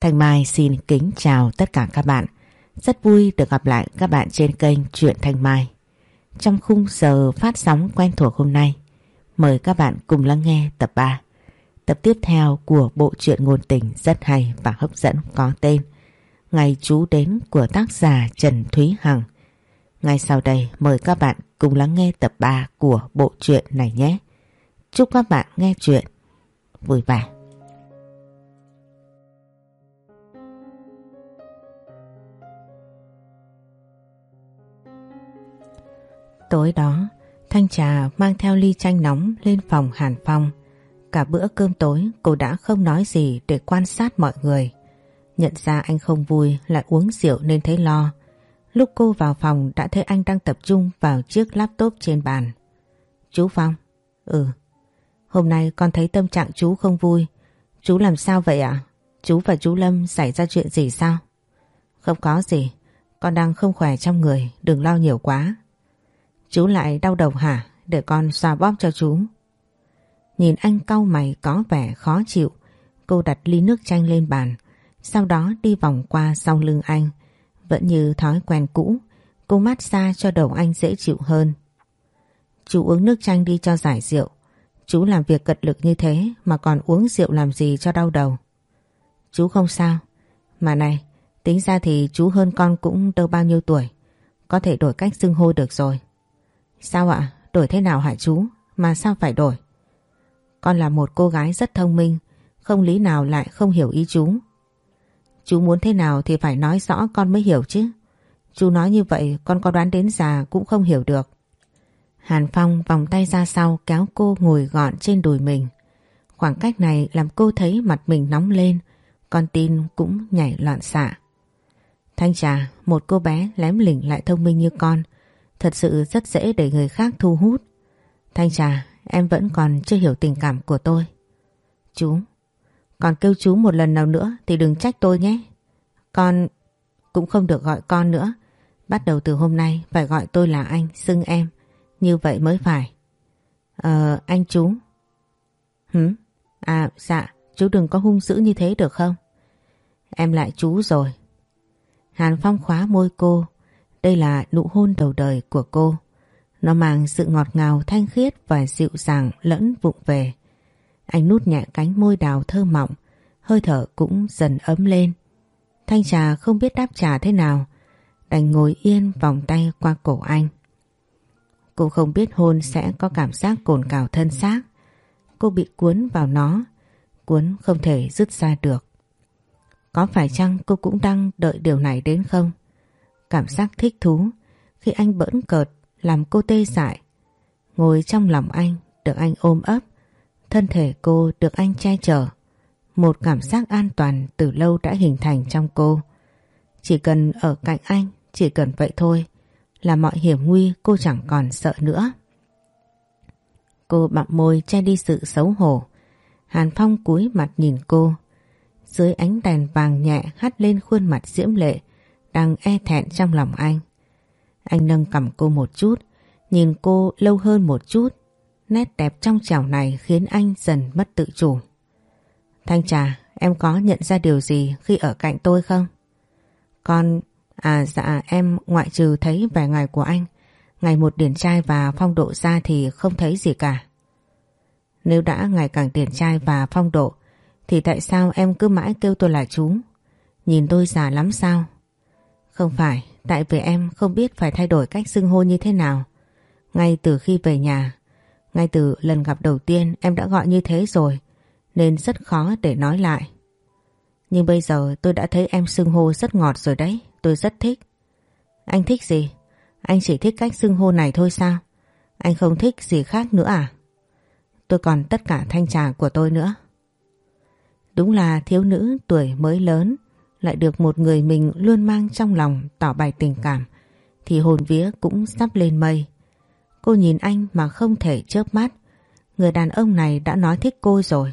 Thanh Mai xin kính chào tất cả các bạn. Rất vui được gặp lại các bạn trên kênh Truyện Thanh Mai. Trong khung giờ phát sóng quen thuộc hôm nay, mời các bạn cùng lắng nghe tập 3. Tập tiếp theo của bộ truyện ngôn tình rất hay và hấp dẫn có tên Ngày chú đến của tác giả Trần Thúy Hằng. Ngay sau đây mời các bạn cùng lắng nghe tập 3 của bộ truyện này nhé. Chúc các bạn nghe truyện vui vẻ. Tối đó, Thanh Trà mang theo ly chanh nóng lên phòng Hàn Phong. Cả bữa cơm tối cô đã không nói gì để quan sát mọi người. Nhận ra anh không vui lại uống rượu nên thấy lo. Lúc cô vào phòng đã thấy anh đang tập trung vào chiếc laptop trên bàn. Chú Phong? Ừ. Hôm nay con thấy tâm trạng chú không vui. Chú làm sao vậy ạ? Chú và chú Lâm xảy ra chuyện gì sao? Không có gì. Con đang không khỏe trong người, đừng lo nhiều quá. Chú lại đau đầu hả? Để con xoa bóp cho chú. Nhìn anh cau mày có vẻ khó chịu. Cô đặt ly nước chanh lên bàn. Sau đó đi vòng qua sau lưng anh. Vẫn như thói quen cũ. Cô mát xa cho đầu anh dễ chịu hơn. Chú uống nước chanh đi cho giải rượu. Chú làm việc cật lực như thế mà còn uống rượu làm gì cho đau đầu. Chú không sao. Mà này, tính ra thì chú hơn con cũng đâu bao nhiêu tuổi. Có thể đổi cách xưng hô được rồi. Sao ạ? Đổi thế nào hả chú? Mà sao phải đổi? Con là một cô gái rất thông minh, không lý nào lại không hiểu ý chú. Chú muốn thế nào thì phải nói rõ con mới hiểu chứ. Chú nói như vậy con có đoán đến già cũng không hiểu được. Hàn Phong vòng tay ra sau kéo cô ngồi gọn trên đùi mình. Khoảng cách này làm cô thấy mặt mình nóng lên, con tin cũng nhảy loạn xạ. Thanh trà, một cô bé lém lỉnh lại thông minh như con, Thật sự rất dễ để người khác thu hút. Thanh trà, em vẫn còn chưa hiểu tình cảm của tôi. Chú, còn kêu chú một lần nào nữa thì đừng trách tôi nhé. Con cũng không được gọi con nữa. Bắt đầu từ hôm nay phải gọi tôi là anh, xưng em. Như vậy mới phải. Ờ, anh chú. Hử? À, dạ, chú đừng có hung dữ như thế được không? Em lại chú rồi. Hàn Phong khóa môi cô, đây là nụ hôn đầu đời của cô. Nó mang sự ngọt ngào thanh khiết và dịu dàng lẫn vụng về. Anh nút nhẹ cánh môi đào thơ mọng, hơi thở cũng dần ấm lên. Thanh trà không biết đáp trả thế nào, đành ngồi yên vòng tay qua cổ anh. Cô không biết hôn sẽ có cảm giác cồn cào thân xác. Cô bị cuốn vào nó, cuốn không thể dứt ra được. Có phải chăng cô cũng đang đợi điều này đến không? Cảm giác thích thú khi anh bỡn cợt làm cô tê dại. Ngồi trong lòng anh được anh ôm ấp, thân thể cô được anh che chở. Một cảm giác an toàn từ lâu đã hình thành trong cô. Chỉ cần ở cạnh anh, chỉ cần vậy thôi là mọi hiểm nguy cô chẳng còn sợ nữa. Cô bặm môi che đi sự xấu hổ. Hàn Phong cúi mặt nhìn cô. Dưới ánh đèn vàng nhẹ hắt lên khuôn mặt diễm lệ đang e thẹn trong lòng anh. Anh nâng cầm cô một chút, nhìn cô lâu hơn một chút. Nét đẹp trong trẻo này khiến anh dần mất tự chủ. Thanh trà, em có nhận ra điều gì khi ở cạnh tôi không? Con, à dạ em ngoại trừ thấy vẻ ngoài của anh, ngày một điển trai và phong độ ra thì không thấy gì cả. Nếu đã ngày càng điển trai và phong độ, thì tại sao em cứ mãi kêu tôi là chú? Nhìn tôi già lắm sao? Không phải, tại vì em không biết phải thay đổi cách xưng hô như thế nào. Ngay từ khi về nhà, ngay từ lần gặp đầu tiên em đã gọi như thế rồi, nên rất khó để nói lại. Nhưng bây giờ tôi đã thấy em xưng hô rất ngọt rồi đấy, tôi rất thích. Anh thích gì? Anh chỉ thích cách xưng hô này thôi sao? Anh không thích gì khác nữa à? Tôi còn tất cả thanh trà của tôi nữa. Đúng là thiếu nữ tuổi mới lớn, lại được một người mình luôn mang trong lòng tỏ bày tình cảm, thì hồn vía cũng sắp lên mây. Cô nhìn anh mà không thể chớp mắt. Người đàn ông này đã nói thích cô rồi.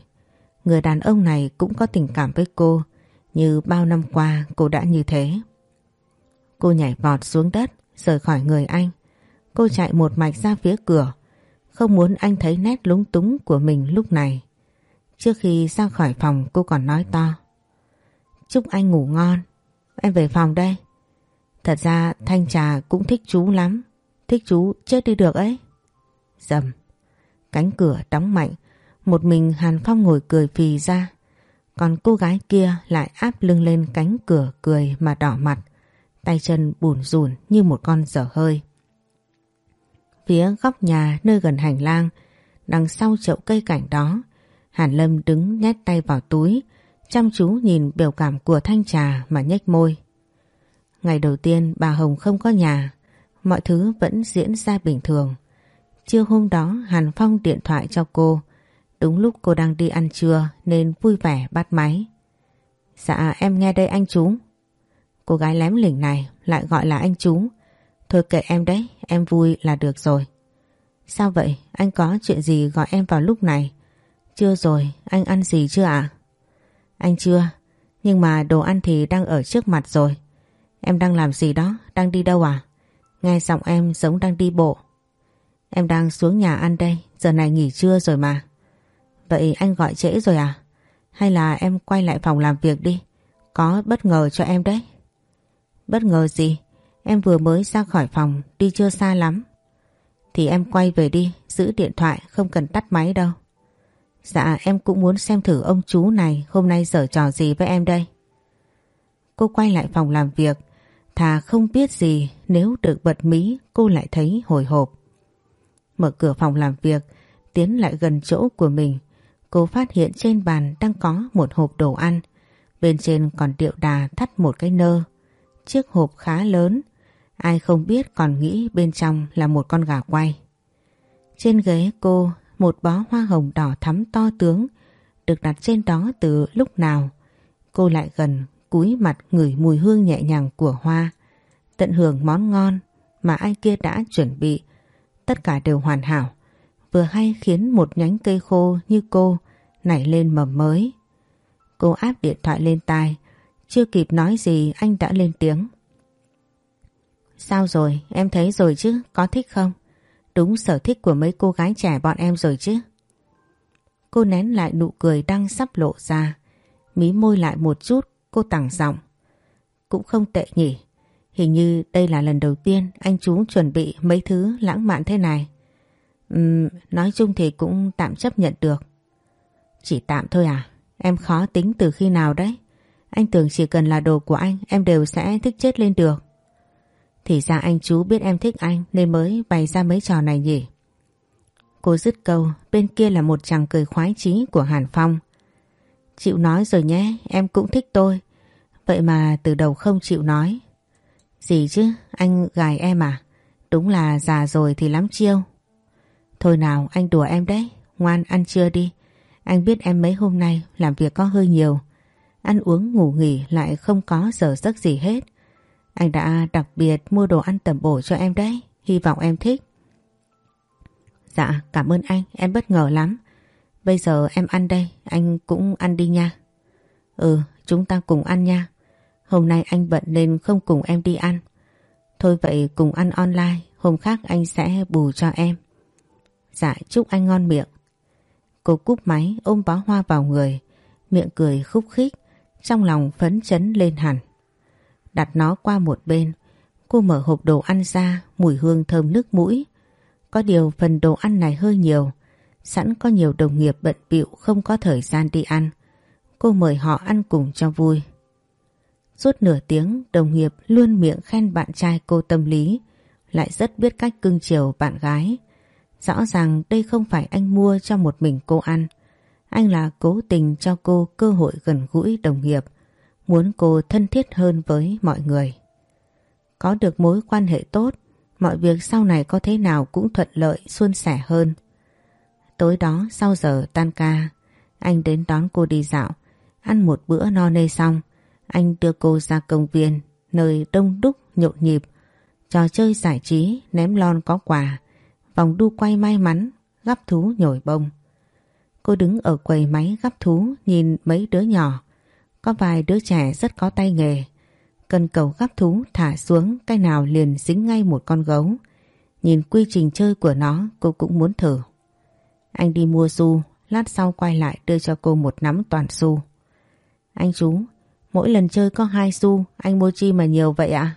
Người đàn ông này cũng có tình cảm với cô, như bao năm qua cô đã như thế. Cô nhảy vọt xuống đất, rời khỏi người anh. Cô chạy một mạch ra phía cửa không muốn anh thấy nét lúng túng của mình lúc này. Trước khi ra khỏi phòng, cô còn nói to chúc anh ngủ ngon. Em về phòng đây. Thật ra Thanh Trà cũng thích chú lắm. Thích chú chết đi được ấy. Dầm. Cánh cửa đóng mạnh. Một mình Hàn Phong ngồi cười phì ra. Còn cô gái kia lại áp lưng lên cánh cửa cười mà đỏ mặt. Tay chân bùn rùn như một con dở hơi. Phía góc nhà nơi gần hành lang, đằng sau chậu cây cảnh đó, Hàn Lâm đứng nhét tay vào túi, chăm chú nhìn biểu cảm của Thanh Trà mà nhếch môi. Ngày đầu tiên bà Hồng không có nhà, mọi thứ vẫn diễn ra bình thường. Trưa hôm đó Hàn Phong điện thoại cho cô, đúng lúc cô đang đi ăn trưa nên vui vẻ bắt máy. Dạ em nghe đây anh chú. Cô gái lém lỉnh này lại gọi là anh chú. Thôi kệ em đấy, em vui là được rồi. Sao vậy? Anh có chuyện gì gọi em vào lúc này? Chưa rồi, anh ăn gì chưa ạ? Anh chưa, nhưng mà đồ ăn thì đang ở trước mặt rồi. Em đang làm gì đó, đang đi đâu à? Nghe giọng em giống đang đi bộ. Em đang xuống nhà ăn đây, giờ này nghỉ trưa rồi mà. Vậy anh gọi trễ rồi à? Hay là em quay lại phòng làm việc đi? Có bất ngờ cho em đấy. Bất ngờ gì? Em vừa mới ra khỏi phòng, đi chưa xa lắm. Thì em quay về đi, giữ điện thoại, không cần tắt máy đâu. Dạ em cũng muốn xem thử ông chú này hôm nay dở trò gì với em đây. Cô quay lại phòng làm việc, thà không biết gì nếu được bật mí cô lại thấy hồi hộp. Mở cửa phòng làm việc, tiến lại gần chỗ của mình, cô phát hiện trên bàn đang có một hộp đồ ăn. Bên trên còn điệu đà thắt một cái nơ. Chiếc hộp khá lớn, ai không biết còn nghĩ bên trong là một con gà quay. Trên ghế cô một bó hoa hồng đỏ thắm to tướng được đặt trên đó từ lúc nào. Cô lại gần cúi mặt ngửi mùi hương nhẹ nhàng của hoa, tận hưởng món ngon mà ai kia đã chuẩn bị. Tất cả đều hoàn hảo, vừa hay khiến một nhánh cây khô như cô nảy lên mầm mới. Cô áp điện thoại lên tai, chưa kịp nói gì anh đã lên tiếng. Sao rồi, em thấy rồi chứ, có thích không? Đúng sở thích của mấy cô gái trẻ bọn em rồi chứ. Cô nén lại nụ cười đang sắp lộ ra. Mí môi lại một chút, cô tẳng giọng. Cũng không tệ nhỉ. Hình như đây là lần đầu tiên anh chú chuẩn bị mấy thứ lãng mạn thế này. Uhm, nói chung thì cũng tạm chấp nhận được. Chỉ tạm thôi à? Em khó tính từ khi nào đấy? Anh tưởng chỉ cần là đồ của anh em đều sẽ thích chết lên được. Thì ra anh chú biết em thích anh nên mới bày ra mấy trò này nhỉ. Cô dứt câu, bên kia là một chàng cười khoái chí của Hàn Phong. Chịu nói rồi nhé, em cũng thích tôi. Vậy mà từ đầu không chịu nói. Gì chứ, anh gài em à? Đúng là già rồi thì lắm chiêu. Thôi nào, anh đùa em đấy, ngoan ăn trưa đi. Anh biết em mấy hôm nay làm việc có hơi nhiều. Ăn uống ngủ nghỉ lại không có giờ giấc gì hết. Anh đã đặc biệt mua đồ ăn tẩm bổ cho em đấy, hy vọng em thích. Dạ, cảm ơn anh, em bất ngờ lắm. Bây giờ em ăn đây, anh cũng ăn đi nha. Ừ, chúng ta cùng ăn nha. Hôm nay anh bận nên không cùng em đi ăn. Thôi vậy cùng ăn online, hôm khác anh sẽ bù cho em. Dạ, chúc anh ngon miệng. Cô cúp máy ôm bó hoa vào người, miệng cười khúc khích, trong lòng phấn chấn lên hẳn đặt nó qua một bên. Cô mở hộp đồ ăn ra, mùi hương thơm nước mũi. Có điều phần đồ ăn này hơi nhiều, sẵn có nhiều đồng nghiệp bận bịu không có thời gian đi ăn. Cô mời họ ăn cùng cho vui. Suốt nửa tiếng, đồng nghiệp luôn miệng khen bạn trai cô tâm lý, lại rất biết cách cưng chiều bạn gái. Rõ ràng đây không phải anh mua cho một mình cô ăn. Anh là cố tình cho cô cơ hội gần gũi đồng nghiệp muốn cô thân thiết hơn với mọi người. Có được mối quan hệ tốt, mọi việc sau này có thế nào cũng thuận lợi, suôn sẻ hơn. Tối đó sau giờ tan ca, anh đến đón cô đi dạo, ăn một bữa no nê xong, anh đưa cô ra công viên, nơi đông đúc nhộn nhịp, trò chơi giải trí, ném lon có quà, vòng đu quay may mắn, gắp thú nhồi bông. Cô đứng ở quầy máy gắp thú nhìn mấy đứa nhỏ có vài đứa trẻ rất có tay nghề. Cần cầu gắp thú thả xuống cái nào liền dính ngay một con gấu. Nhìn quy trình chơi của nó cô cũng muốn thử. Anh đi mua xu, lát sau quay lại đưa cho cô một nắm toàn xu. Anh chú, Mỗi lần chơi có hai xu, anh mua chi mà nhiều vậy ạ?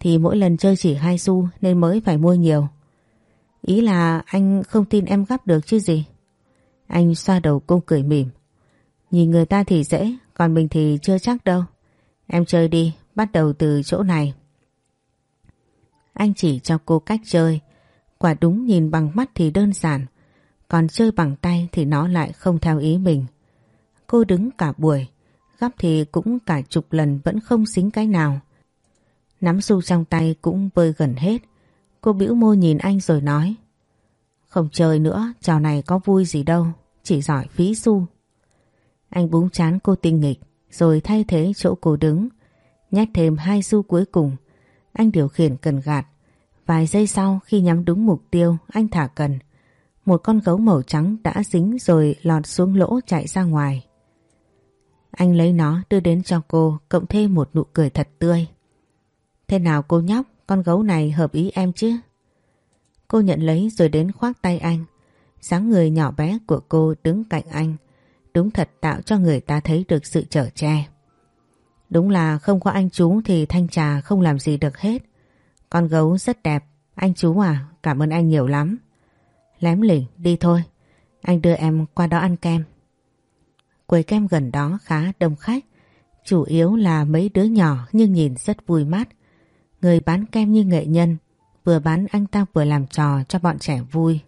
Thì mỗi lần chơi chỉ hai xu nên mới phải mua nhiều. Ý là anh không tin em gấp được chứ gì. Anh xoa đầu cô cười mỉm. Nhìn người ta thì dễ, còn mình thì chưa chắc đâu. Em chơi đi, bắt đầu từ chỗ này. Anh chỉ cho cô cách chơi. Quả đúng nhìn bằng mắt thì đơn giản. Còn chơi bằng tay thì nó lại không theo ý mình. Cô đứng cả buổi. Gấp thì cũng cả chục lần vẫn không xính cái nào. Nắm xu trong tay cũng vơi gần hết. Cô bĩu môi nhìn anh rồi nói. Không chơi nữa, trò này có vui gì đâu. Chỉ giỏi phí xu. Anh búng chán cô tinh nghịch rồi thay thế chỗ cô đứng. Nhét thêm hai xu cuối cùng. Anh điều khiển cần gạt. Vài giây sau khi nhắm đúng mục tiêu anh thả cần. Một con gấu màu trắng đã dính rồi lọt xuống lỗ chạy ra ngoài. Anh lấy nó đưa đến cho cô cộng thêm một nụ cười thật tươi. Thế nào cô nhóc, con gấu này hợp ý em chứ? Cô nhận lấy rồi đến khoác tay anh. dáng người nhỏ bé của cô đứng cạnh anh. Đúng thật tạo cho người ta thấy được sự trở che. Đúng là không có anh chú thì Thanh Trà không làm gì được hết. Con gấu rất đẹp. Anh chú à, cảm ơn anh nhiều lắm. Lém lỉnh, đi thôi. Anh đưa em qua đó ăn kem. Quầy kem gần đó khá đông khách. Chủ yếu là mấy đứa nhỏ nhưng nhìn rất vui mắt. Người bán kem như nghệ nhân, vừa bán anh ta vừa làm trò cho bọn trẻ vui.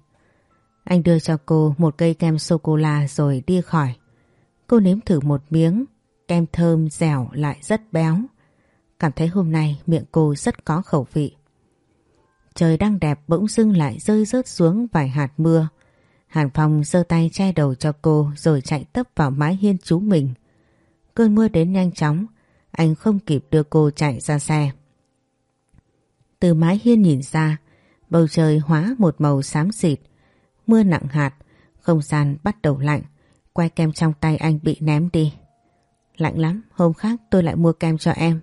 Anh đưa cho cô một cây kem sô-cô-la rồi đi khỏi. Cô nếm thử một miếng, kem thơm dẻo lại rất béo. Cảm thấy hôm nay miệng cô rất có khẩu vị. Trời đang đẹp bỗng dưng lại rơi rớt xuống vài hạt mưa. Hàn Phong giơ tay che đầu cho cô rồi chạy tấp vào mái hiên chú mình. Cơn mưa đến nhanh chóng, anh không kịp đưa cô chạy ra xe. Từ mái hiên nhìn ra, bầu trời hóa một màu xám xịt, mưa nặng hạt, không gian bắt đầu lạnh, que kem trong tay anh bị ném đi. Lạnh lắm, hôm khác tôi lại mua kem cho em.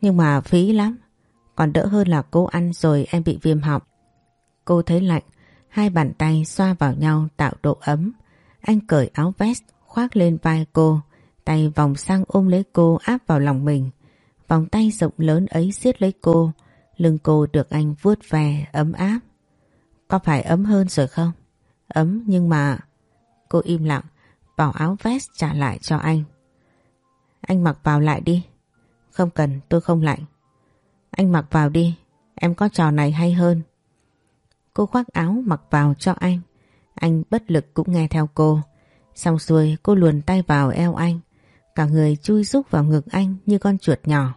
Nhưng mà phí lắm, còn đỡ hơn là cô ăn rồi em bị viêm họng. Cô thấy lạnh, hai bàn tay xoa vào nhau tạo độ ấm. Anh cởi áo vest, khoác lên vai cô, tay vòng sang ôm lấy cô áp vào lòng mình. Vòng tay rộng lớn ấy siết lấy cô, lưng cô được anh vuốt ve ấm áp. Có phải ấm hơn rồi không? Ấm nhưng mà... Cô im lặng, bỏ áo vest trả lại cho anh. Anh mặc vào lại đi. Không cần, tôi không lạnh. Anh mặc vào đi, em có trò này hay hơn. Cô khoác áo mặc vào cho anh. Anh bất lực cũng nghe theo cô. Xong xuôi cô luồn tay vào eo anh. Cả người chui rúc vào ngực anh như con chuột nhỏ.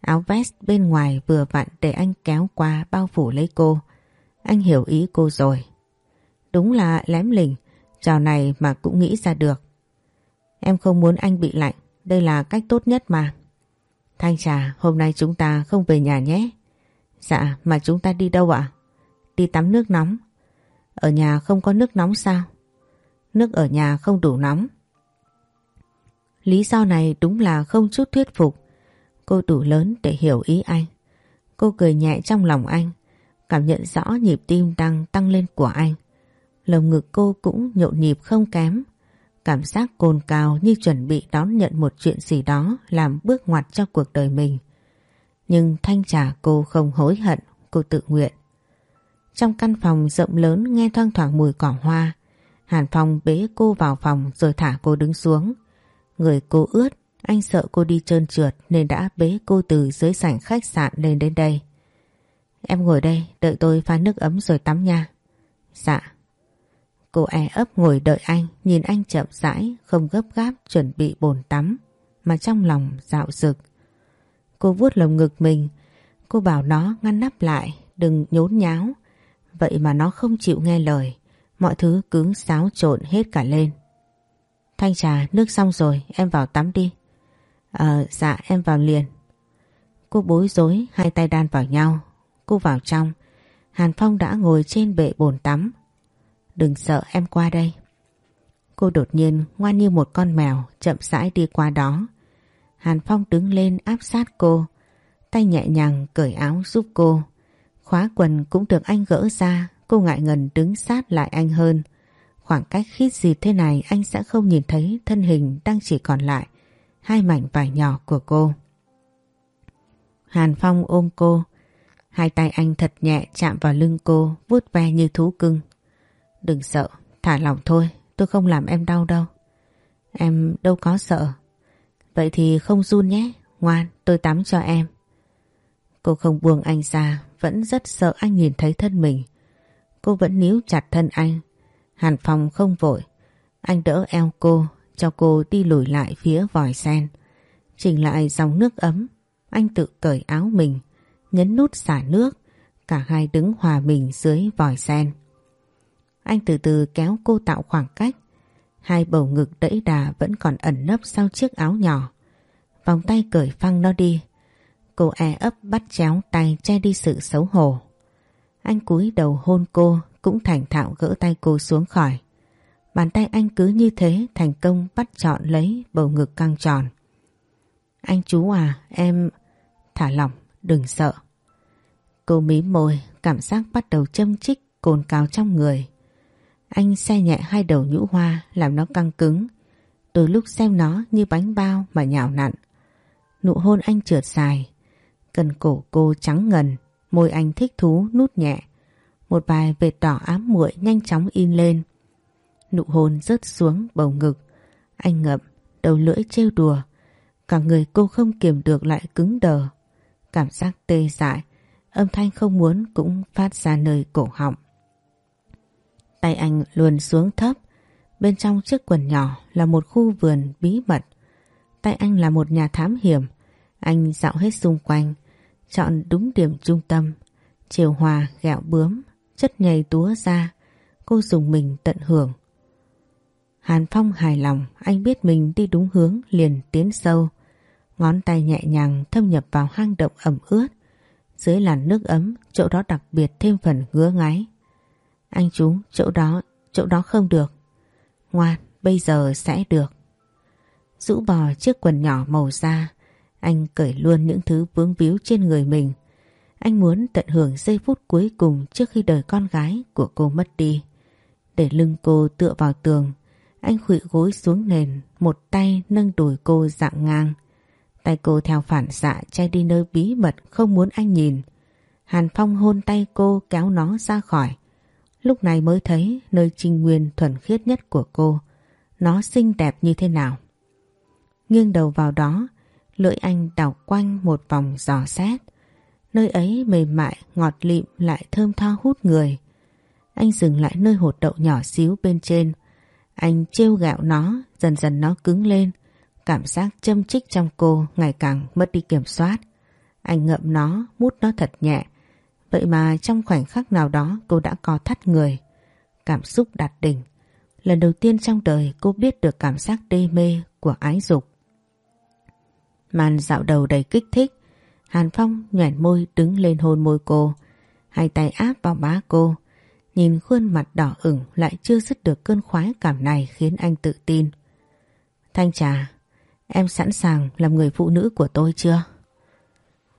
Áo vest bên ngoài vừa vặn để anh kéo qua bao phủ lấy cô. Anh hiểu ý cô rồi. Đúng là lém lỉnh, trò này mà cũng nghĩ ra được. Em không muốn anh bị lạnh, đây là cách tốt nhất mà. Thanh trà, hôm nay chúng ta không về nhà nhé. Dạ, mà chúng ta đi đâu ạ? Đi tắm nước nóng. Ở nhà không có nước nóng sao? Nước ở nhà không đủ nóng. Lý do này đúng là không chút thuyết phục. Cô đủ lớn để hiểu ý anh. Cô cười nhẹ trong lòng anh, cảm nhận rõ nhịp tim đang tăng lên của anh. Lồng ngực cô cũng nhộn nhịp không kém. Cảm giác cồn cào như chuẩn bị đón nhận một chuyện gì đó làm bước ngoặt cho cuộc đời mình. Nhưng thanh trả cô không hối hận, cô tự nguyện. Trong căn phòng rộng lớn nghe thoang thoảng mùi cỏ hoa, Hàn Phong bế cô vào phòng rồi thả cô đứng xuống. Người cô ướt, anh sợ cô đi trơn trượt nên đã bế cô từ dưới sảnh khách sạn lên đến đây. Em ngồi đây, đợi tôi pha nước ấm rồi tắm nha. Dạ. Cô e ấp ngồi đợi anh, nhìn anh chậm rãi, không gấp gáp chuẩn bị bồn tắm, mà trong lòng dạo rực. Cô vuốt lồng ngực mình, cô bảo nó ngăn nắp lại, đừng nhốn nháo. Vậy mà nó không chịu nghe lời, mọi thứ cứng xáo trộn hết cả lên. Thanh trà, nước xong rồi, em vào tắm đi. Ờ, dạ em vào liền. Cô bối rối, hai tay đan vào nhau. Cô vào trong, Hàn Phong đã ngồi trên bệ bồn tắm, Đừng sợ em qua đây. Cô đột nhiên ngoan như một con mèo chậm rãi đi qua đó. Hàn Phong đứng lên áp sát cô, tay nhẹ nhàng cởi áo giúp cô. Khóa quần cũng được anh gỡ ra, cô ngại ngần đứng sát lại anh hơn. Khoảng cách khít gì thế này anh sẽ không nhìn thấy thân hình đang chỉ còn lại. hai mảnh vải nhỏ của cô. Hàn Phong ôm cô, hai tay anh thật nhẹ chạm vào lưng cô, vuốt ve như thú cưng. Đừng sợ, thả lòng thôi, tôi không làm em đau đâu. Em đâu có sợ. Vậy thì không run nhé, ngoan, tôi tắm cho em. Cô không buông anh ra, vẫn rất sợ anh nhìn thấy thân mình. Cô vẫn níu chặt thân anh. Hàn Phong không vội. Anh đỡ eo cô, cho cô đi lùi lại phía vòi sen. Chỉnh lại dòng nước ấm, anh tự cởi áo mình, nhấn nút xả nước, cả hai đứng hòa mình dưới vòi sen. Anh từ từ kéo cô tạo khoảng cách, hai bầu ngực đẫy đà vẫn còn ẩn nấp sau chiếc áo nhỏ. Vòng tay cởi phăng nó đi, cô e ấp bắt chéo tay che đi sự xấu hổ. Anh cúi đầu hôn cô cũng thành thạo gỡ tay cô xuống khỏi. Bàn tay anh cứ như thế thành công bắt chọn lấy bầu ngực căng tròn. Anh chú à, em... Thả lỏng, đừng sợ. Cô mím môi, cảm giác bắt đầu châm chích cồn cào trong người. Anh xe nhẹ hai đầu nhũ hoa làm nó căng cứng. Từ lúc xem nó như bánh bao mà nhào nặn. Nụ hôn anh trượt dài. Cần cổ cô trắng ngần, môi anh thích thú nút nhẹ. Một bài vệt đỏ ám muội nhanh chóng in lên. Nụ hôn rớt xuống bầu ngực. Anh ngậm, đầu lưỡi trêu đùa. Cả người cô không kiềm được lại cứng đờ. Cảm giác tê dại, âm thanh không muốn cũng phát ra nơi cổ họng. Tay anh luồn xuống thấp, bên trong chiếc quần nhỏ là một khu vườn bí mật. Tay anh là một nhà thám hiểm, anh dạo hết xung quanh, chọn đúng điểm trung tâm, chiều hòa gẹo bướm, chất nhầy túa ra, cô dùng mình tận hưởng. Hàn Phong hài lòng, anh biết mình đi đúng hướng liền tiến sâu. Ngón tay nhẹ nhàng thâm nhập vào hang động ẩm ướt. Dưới làn nước ấm, chỗ đó đặc biệt thêm phần ngứa ngáy. Anh chú, chỗ đó, chỗ đó không được. Ngoan, bây giờ sẽ được. Rũ bò chiếc quần nhỏ màu da, anh cởi luôn những thứ vướng víu trên người mình. Anh muốn tận hưởng giây phút cuối cùng trước khi đời con gái của cô mất đi. Để lưng cô tựa vào tường, anh khuỵu gối xuống nền, một tay nâng đùi cô dạng ngang. Tay cô theo phản xạ che đi nơi bí mật không muốn anh nhìn. Hàn Phong hôn tay cô kéo nó ra khỏi. Lúc này mới thấy nơi trinh nguyên thuần khiết nhất của cô. Nó xinh đẹp như thế nào. Nghiêng đầu vào đó, lưỡi anh đảo quanh một vòng giò xét. Nơi ấy mềm mại, ngọt lịm lại thơm tho hút người. Anh dừng lại nơi hột đậu nhỏ xíu bên trên. Anh trêu gạo nó, dần dần nó cứng lên. Cảm giác châm chích trong cô ngày càng mất đi kiểm soát. Anh ngậm nó, mút nó thật nhẹ. Vậy mà trong khoảnh khắc nào đó cô đã co thắt người. Cảm xúc đạt đỉnh. Lần đầu tiên trong đời cô biết được cảm giác đê mê của ái dục. Màn dạo đầu đầy kích thích. Hàn Phong nhoẻn môi đứng lên hôn môi cô. Hai tay áp vào má cô. Nhìn khuôn mặt đỏ ửng lại chưa dứt được cơn khoái cảm này khiến anh tự tin. Thanh trà, em sẵn sàng làm người phụ nữ của tôi chưa?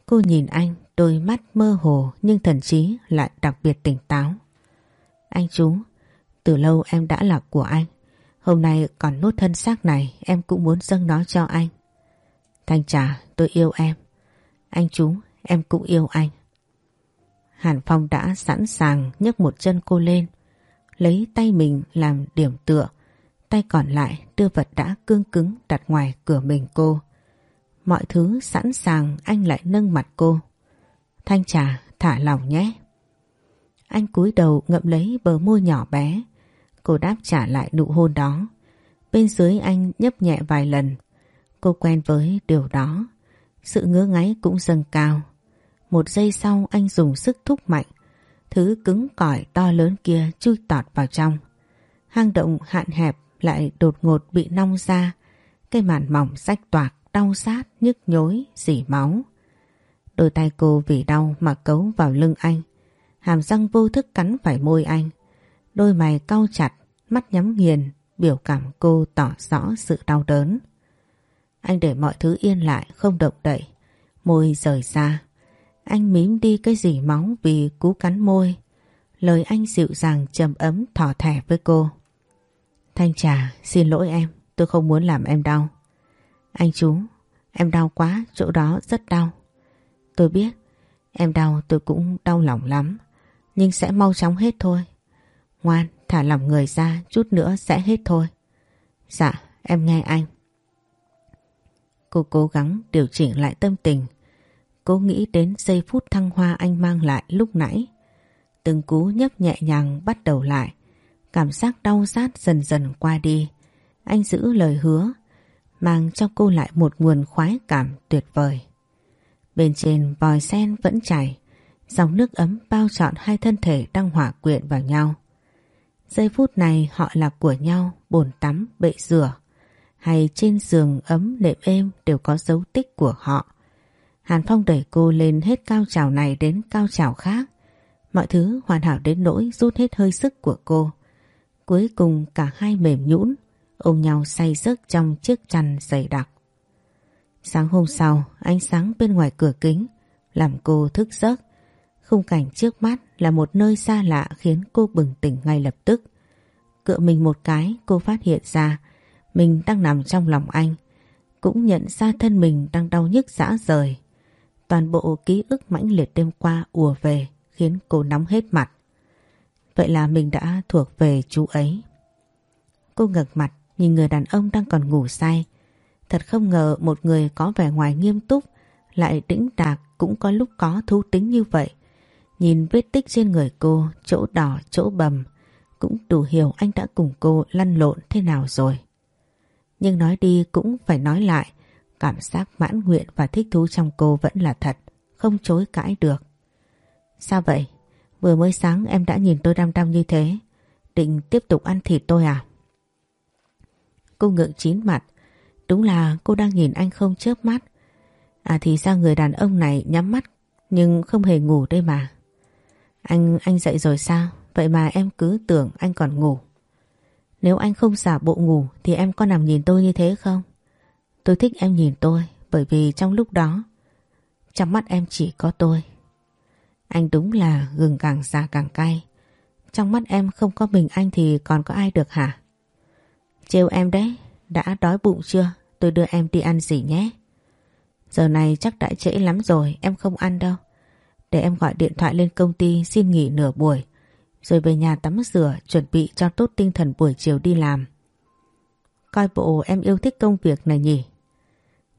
Cô nhìn anh, đôi mắt mơ hồ nhưng thần trí lại đặc biệt tỉnh táo. Anh chú, từ lâu em đã là của anh. Hôm nay còn nốt thân xác này em cũng muốn dâng nó cho anh. Thanh trà, tôi yêu em. Anh chú, em cũng yêu anh. Hàn Phong đã sẵn sàng nhấc một chân cô lên, lấy tay mình làm điểm tựa, tay còn lại đưa vật đã cương cứng đặt ngoài cửa mình cô. Mọi thứ sẵn sàng anh lại nâng mặt cô. Thanh trà, thả lòng nhé. Anh cúi đầu ngậm lấy bờ môi nhỏ bé. Cô đáp trả lại nụ hôn đó. Bên dưới anh nhấp nhẹ vài lần. Cô quen với điều đó. Sự ngứa ngáy cũng dâng cao. Một giây sau anh dùng sức thúc mạnh. Thứ cứng cỏi to lớn kia chui tọt vào trong. Hang động hạn hẹp lại đột ngột bị nong ra. Cây màn mỏng rách toạc, đau sát, nhức nhối, dỉ máu. Đôi tay cô vì đau mà cấu vào lưng anh. Hàm răng vô thức cắn phải môi anh. Đôi mày cau chặt, mắt nhắm nghiền, biểu cảm cô tỏ rõ sự đau đớn. Anh để mọi thứ yên lại, không động đậy. Môi rời ra. Anh mím đi cái gì máu vì cú cắn môi. Lời anh dịu dàng trầm ấm thỏ thẻ với cô. Thanh trà, xin lỗi em, tôi không muốn làm em đau. Anh chú, em đau quá, chỗ đó rất đau. Tôi biết, em đau tôi cũng đau lòng lắm, nhưng sẽ mau chóng hết thôi. Ngoan, thả lỏng người ra, chút nữa sẽ hết thôi. Dạ, em nghe anh. Cô cố gắng điều chỉnh lại tâm tình. Cô nghĩ đến giây phút thăng hoa anh mang lại lúc nãy. Từng cú nhấp nhẹ nhàng bắt đầu lại. Cảm giác đau rát dần dần qua đi. Anh giữ lời hứa, mang cho cô lại một nguồn khoái cảm tuyệt vời. Bên trên vòi sen vẫn chảy, dòng nước ấm bao trọn hai thân thể đang hỏa quyện vào nhau. Giây phút này họ là của nhau, bồn tắm, bệ rửa, hay trên giường ấm nệm êm đều có dấu tích của họ. Hàn Phong đẩy cô lên hết cao trào này đến cao trào khác. Mọi thứ hoàn hảo đến nỗi rút hết hơi sức của cô. Cuối cùng cả hai mềm nhũn ôm nhau say giấc trong chiếc chăn dày đặc. Sáng hôm sau, ánh sáng bên ngoài cửa kính làm cô thức giấc. Khung cảnh trước mắt là một nơi xa lạ khiến cô bừng tỉnh ngay lập tức. Cựa mình một cái cô phát hiện ra mình đang nằm trong lòng anh. Cũng nhận ra thân mình đang đau nhức dã rời. Toàn bộ ký ức mãnh liệt đêm qua ùa về khiến cô nóng hết mặt. Vậy là mình đã thuộc về chú ấy. Cô ngẩng mặt nhìn người đàn ông đang còn ngủ say. Thật không ngờ một người có vẻ ngoài nghiêm túc lại đĩnh đạc cũng có lúc có thú tính như vậy. Nhìn vết tích trên người cô, chỗ đỏ, chỗ bầm, cũng đủ hiểu anh đã cùng cô lăn lộn thế nào rồi. Nhưng nói đi cũng phải nói lại, cảm giác mãn nguyện và thích thú trong cô vẫn là thật, không chối cãi được. Sao vậy? Vừa mới sáng em đã nhìn tôi đăm đăm như thế, định tiếp tục ăn thịt tôi à? Cô ngượng chín mặt, đúng là cô đang nhìn anh không chớp mắt. À thì sao người đàn ông này nhắm mắt nhưng không hề ngủ đây mà. Anh, anh dậy rồi sao? Vậy mà em cứ tưởng anh còn ngủ. Nếu anh không giả bộ ngủ thì em có nằm nhìn tôi như thế không? Tôi thích em nhìn tôi bởi vì trong lúc đó trong mắt em chỉ có tôi. Anh đúng là gừng càng già càng cay. Trong mắt em không có mình anh thì còn có ai được hả? Trêu em đấy, đã đói bụng chưa? Tôi đưa em đi ăn gì nhé? Giờ này chắc đã trễ lắm rồi, em không ăn đâu. Để em gọi điện thoại lên công ty xin nghỉ nửa buổi rồi về nhà tắm rửa chuẩn bị cho tốt tinh thần buổi chiều đi làm. Coi bộ em yêu thích công việc này nhỉ?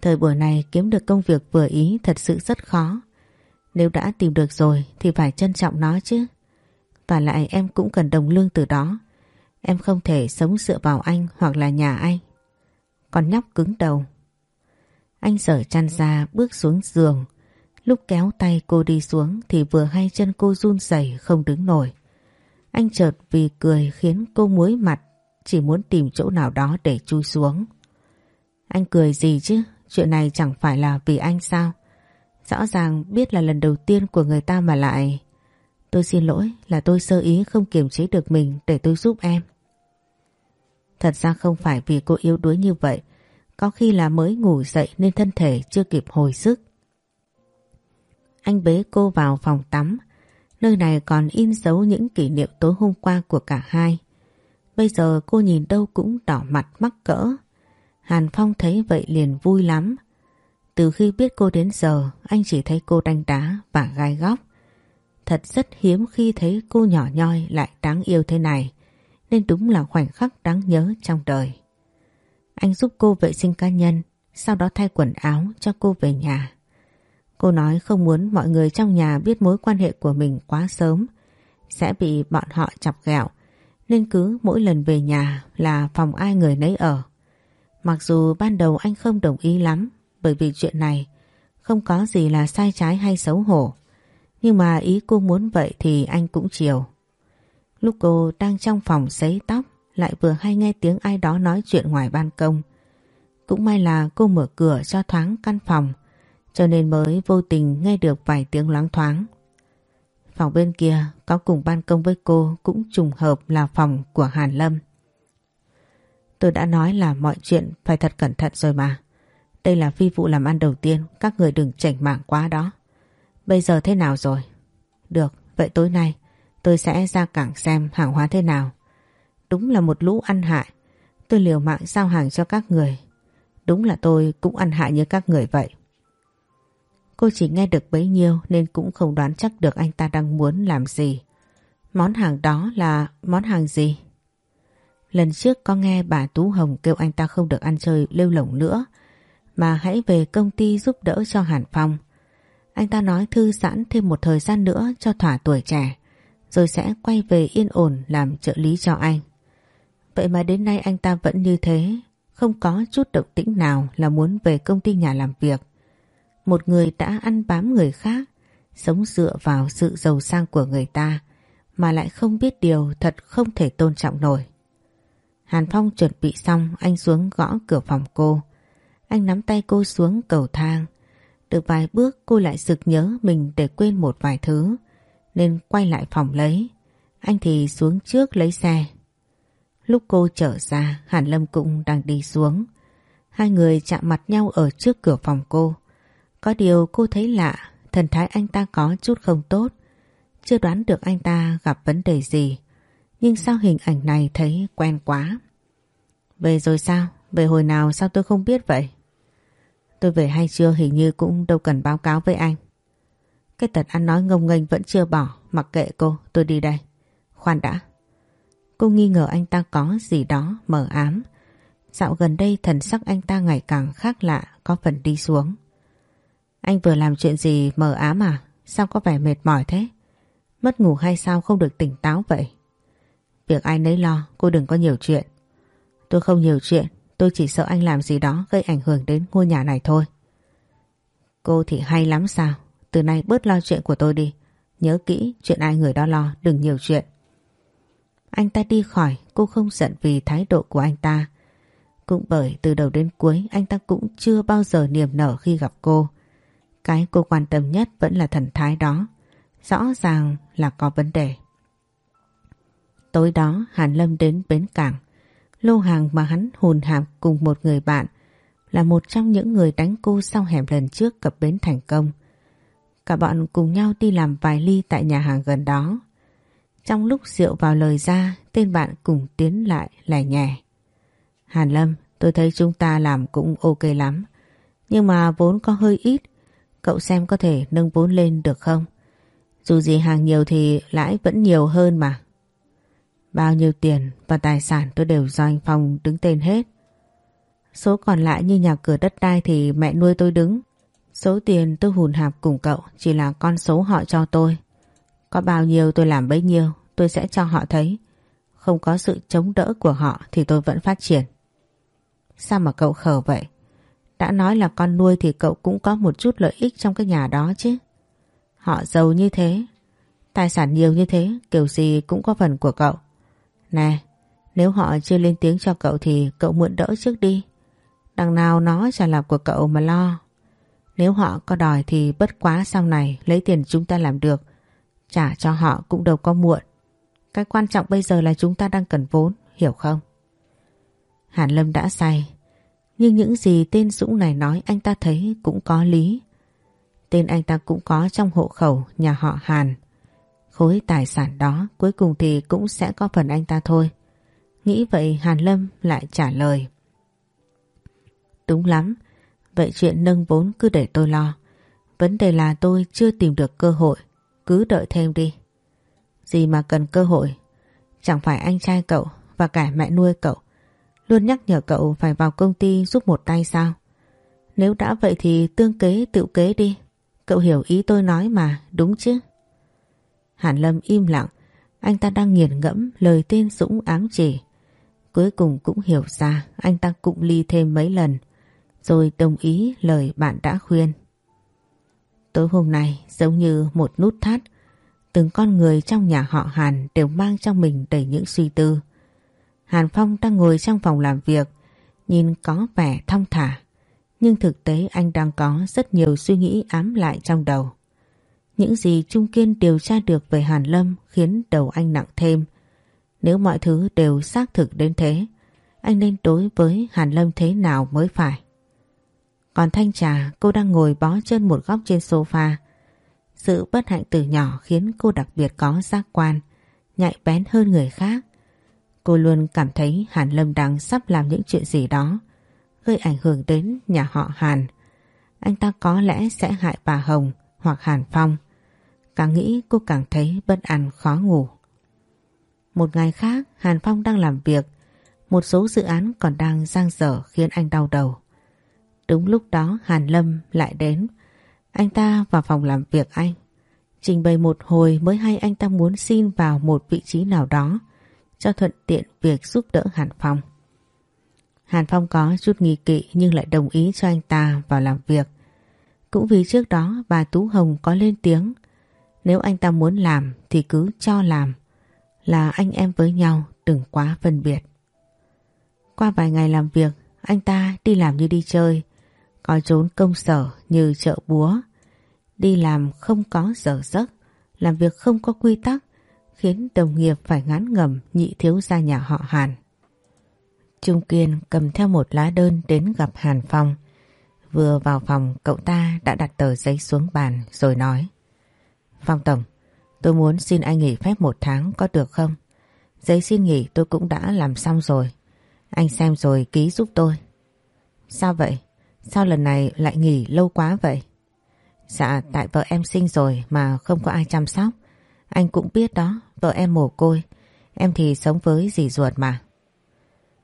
Thời buổi này kiếm được công việc vừa ý thật sự rất khó. Nếu đã tìm được rồi thì phải trân trọng nó chứ. Và lại em cũng cần đồng lương từ đó. Em không thể sống dựa vào anh hoặc là nhà anh. Con nhóc cứng đầu. Anh sở chăn ra bước xuống giường. Lúc kéo tay cô đi xuống thì vừa hay chân cô run rẩy không đứng nổi. Anh chợt vì cười khiến cô muối mặt, chỉ muốn tìm chỗ nào đó để chui xuống. Anh cười gì chứ, chuyện này chẳng phải là vì anh sao? Rõ ràng biết là lần đầu tiên của người ta mà lại... Tôi xin lỗi là tôi sơ ý không kiềm chế được mình để tôi giúp em. Thật ra không phải vì cô yếu đuối như vậy, có khi là mới ngủ dậy nên thân thể chưa kịp hồi sức. Anh bế cô vào phòng tắm, Nơi này còn in dấu những kỷ niệm tối hôm qua của cả hai. Bây giờ cô nhìn đâu cũng đỏ mặt mắc cỡ. Hàn Phong thấy vậy liền vui lắm. Từ khi biết cô đến giờ, anh chỉ thấy cô đánh đá và gai góc. Thật rất hiếm khi thấy cô nhỏ nhoi lại đáng yêu thế này, nên đúng là khoảnh khắc đáng nhớ trong đời. Anh giúp cô vệ sinh cá nhân, sau đó thay quần áo cho cô về nhà. Cô nói không muốn mọi người trong nhà biết mối quan hệ của mình quá sớm, sẽ bị bọn họ chọc ghẹo, nên cứ mỗi lần về nhà là phòng ai người nấy ở. Mặc dù ban đầu anh không đồng ý lắm, bởi vì chuyện này không có gì là sai trái hay xấu hổ. Nhưng mà ý cô muốn vậy thì anh cũng chiều. Lúc cô đang trong phòng sấy tóc, lại vừa hay nghe tiếng ai đó nói chuyện ngoài ban công. Cũng may là cô mở cửa cho thoáng căn phòng, cho nên mới vô tình nghe được vài tiếng loáng thoáng. Phòng bên kia có cùng ban công với cô cũng trùng hợp là phòng của Hàn Lâm. Tôi đã nói là mọi chuyện phải thật cẩn thận rồi mà. Đây là phi vụ làm ăn đầu tiên, các người đừng chảnh mạng quá đó. Bây giờ thế nào rồi? Được, vậy tối nay tôi sẽ ra cảng xem hàng hóa thế nào. Đúng là một lũ ăn hại. Tôi liều mạng giao hàng cho các người. Đúng là tôi cũng ăn hại như các người vậy. Cô chỉ nghe được bấy nhiêu nên cũng không đoán chắc được anh ta đang muốn làm gì. Món hàng đó là món hàng gì? Lần trước có nghe bà Tú Hồng kêu anh ta không được ăn chơi lêu lỏng nữa, mà hãy về công ty giúp đỡ cho Hàn Phong. Anh ta nói thư giãn thêm một thời gian nữa cho thỏa tuổi trẻ rồi sẽ quay về yên ổn làm trợ lý cho anh. Vậy mà đến nay anh ta vẫn như thế, không có chút động tĩnh nào là muốn về công ty nhà làm việc. Một người đã ăn bám người khác, sống dựa vào sự giàu sang của người ta mà lại không biết điều thật không thể tôn trọng nổi. Hàn Phong chuẩn bị xong anh xuống gõ cửa phòng cô. Anh nắm tay cô xuống cầu thang. Được vài bước cô lại sực nhớ mình để quên một vài thứ nên quay lại phòng lấy. Anh thì xuống trước lấy xe. Lúc cô trở ra Hàn Lâm cũng đang đi xuống. Hai người chạm mặt nhau ở trước cửa phòng cô. Có điều cô thấy lạ, thần thái anh ta có chút không tốt. Chưa đoán được anh ta gặp vấn đề gì. Nhưng sao hình ảnh này thấy quen quá. Về rồi sao? Về hồi nào sao tôi không biết vậy? Tôi về hay chưa hình như cũng đâu cần báo cáo với anh. Cái tật ăn nói ngông nghênh vẫn chưa bỏ, mặc kệ cô, tôi đi đây. Khoan đã. Cô nghi ngờ anh ta có gì đó mờ ám. Dạo gần đây thần sắc anh ta ngày càng khác lạ, có phần đi xuống. Anh vừa làm chuyện gì mờ ám à? Sao có vẻ mệt mỏi thế? Mất ngủ hay sao không được tỉnh táo vậy? Việc ai nấy lo, cô đừng có nhiều chuyện. Tôi không nhiều chuyện, tôi chỉ sợ anh làm gì đó gây ảnh hưởng đến ngôi nhà này thôi. Cô thì hay lắm sao? Từ nay bớt lo chuyện của tôi đi. Nhớ kỹ chuyện ai người đó lo, đừng nhiều chuyện. Anh ta đi khỏi, cô không giận vì thái độ của anh ta. Cũng bởi từ đầu đến cuối anh ta cũng chưa bao giờ niềm nở khi gặp cô. Cái cô quan tâm nhất vẫn là thần thái đó. Rõ ràng là có vấn đề. Tối đó Hàn Lâm đến bến cảng. Lô hàng mà hắn hùn hạp cùng một người bạn là một trong những người đánh cô sau hẻm lần trước cập bến thành công. Cả bọn cùng nhau đi làm vài ly tại nhà hàng gần đó. Trong lúc rượu vào lời ra, tên bạn cùng tiến lại lẻ nhẹ. Hàn Lâm, tôi thấy chúng ta làm cũng ok lắm. Nhưng mà vốn có hơi ít, cậu xem có thể nâng vốn lên được không? Dù gì hàng nhiều thì lãi vẫn nhiều hơn mà. Bao nhiêu tiền và tài sản tôi đều do anh Phong đứng tên hết. Số còn lại như nhà cửa đất đai thì mẹ nuôi tôi đứng. Số tiền tôi hùn hạp cùng cậu chỉ là con số họ cho tôi. Có bao nhiêu tôi làm bấy nhiêu tôi sẽ cho họ thấy. Không có sự chống đỡ của họ thì tôi vẫn phát triển. Sao mà cậu khờ vậy? Đã nói là con nuôi thì cậu cũng có một chút lợi ích trong cái nhà đó chứ. Họ giàu như thế, tài sản nhiều như thế, kiểu gì cũng có phần của cậu. Nè, nếu họ chưa lên tiếng cho cậu thì cậu mượn đỡ trước đi. Đằng nào nó chả là của cậu mà lo. Nếu họ có đòi thì bất quá sau này lấy tiền chúng ta làm được. Trả cho họ cũng đâu có muộn. Cái quan trọng bây giờ là chúng ta đang cần vốn, hiểu không? Hàn Lâm đã say. Nhưng những gì tên Dũng này nói anh ta thấy cũng có lý. Tên anh ta cũng có trong hộ khẩu nhà họ Hàn. Khối tài sản đó cuối cùng thì cũng sẽ có phần anh ta thôi. Nghĩ vậy Hàn Lâm lại trả lời. Đúng lắm, vậy chuyện nâng vốn cứ để tôi lo. Vấn đề là tôi chưa tìm được cơ hội, cứ đợi thêm đi. Gì mà cần cơ hội, chẳng phải anh trai cậu và cả mẹ nuôi cậu luôn nhắc nhở cậu phải vào công ty giúp một tay sao? Nếu đã vậy thì tương kế tự kế đi. Cậu hiểu ý tôi nói mà, đúng chứ? Hàn Lâm im lặng, anh ta đang nghiền ngẫm lời tên Dũng ám chỉ. Cuối cùng cũng hiểu ra anh ta cũng ly thêm mấy lần, rồi đồng ý lời bạn đã khuyên. Tối hôm nay giống như một nút thắt, từng con người trong nhà họ Hàn đều mang trong mình đầy những suy tư. Hàn Phong đang ngồi trong phòng làm việc, nhìn có vẻ thong thả, nhưng thực tế anh đang có rất nhiều suy nghĩ ám lại trong đầu. Những gì Trung Kiên điều tra được về Hàn Lâm khiến đầu anh nặng thêm. Nếu mọi thứ đều xác thực đến thế, anh nên đối với Hàn Lâm thế nào mới phải. Còn Thanh Trà, cô đang ngồi bó chân một góc trên sofa. Sự bất hạnh từ nhỏ khiến cô đặc biệt có giác quan, nhạy bén hơn người khác. Cô luôn cảm thấy Hàn Lâm đang sắp làm những chuyện gì đó, gây ảnh hưởng đến nhà họ Hàn. Anh ta có lẽ sẽ hại bà Hồng hoặc Hàn Phong. Càng nghĩ cô càng thấy bất an khó ngủ. Một ngày khác Hàn Phong đang làm việc một số dự án còn đang giang dở khiến anh đau đầu. Đúng lúc đó, Hàn Lâm lại đến. Anh ta vào phòng làm việc anh. Trình bày một hồi mới hay anh ta muốn xin vào một vị trí nào đó, cho thuận tiện việc giúp đỡ Hàn Phong. Hàn Phong có chút nghi kỵ nhưng lại đồng ý cho anh ta vào làm việc. Cũng vì trước đó bà Tú Hồng có lên tiếng, nếu anh ta muốn làm thì cứ cho làm, là anh em với nhau, đừng quá phân biệt. Qua vài ngày làm việc, anh ta đi làm như đi chơi có trốn công sở như chợ búa đi làm không có giờ giấc làm việc không có quy tắc khiến đồng nghiệp phải ngán ngầm nhị thiếu gia nhà họ Hàn. Trung Kiên cầm theo một lá đơn đến gặp Hàn Phong. Vừa vào phòng cậu ta đã đặt tờ giấy xuống bàn rồi nói Phong Tổng, tôi muốn xin anh nghỉ phép một tháng có được không? Giấy xin nghỉ tôi cũng đã làm xong rồi. Anh xem rồi ký giúp tôi. Sao vậy? Sao lần này lại nghỉ lâu quá vậy? Dạ tại vợ em sinh rồi mà không có ai chăm sóc. Anh cũng biết đó, vợ em mồ côi. Em thì sống với dì ruột mà.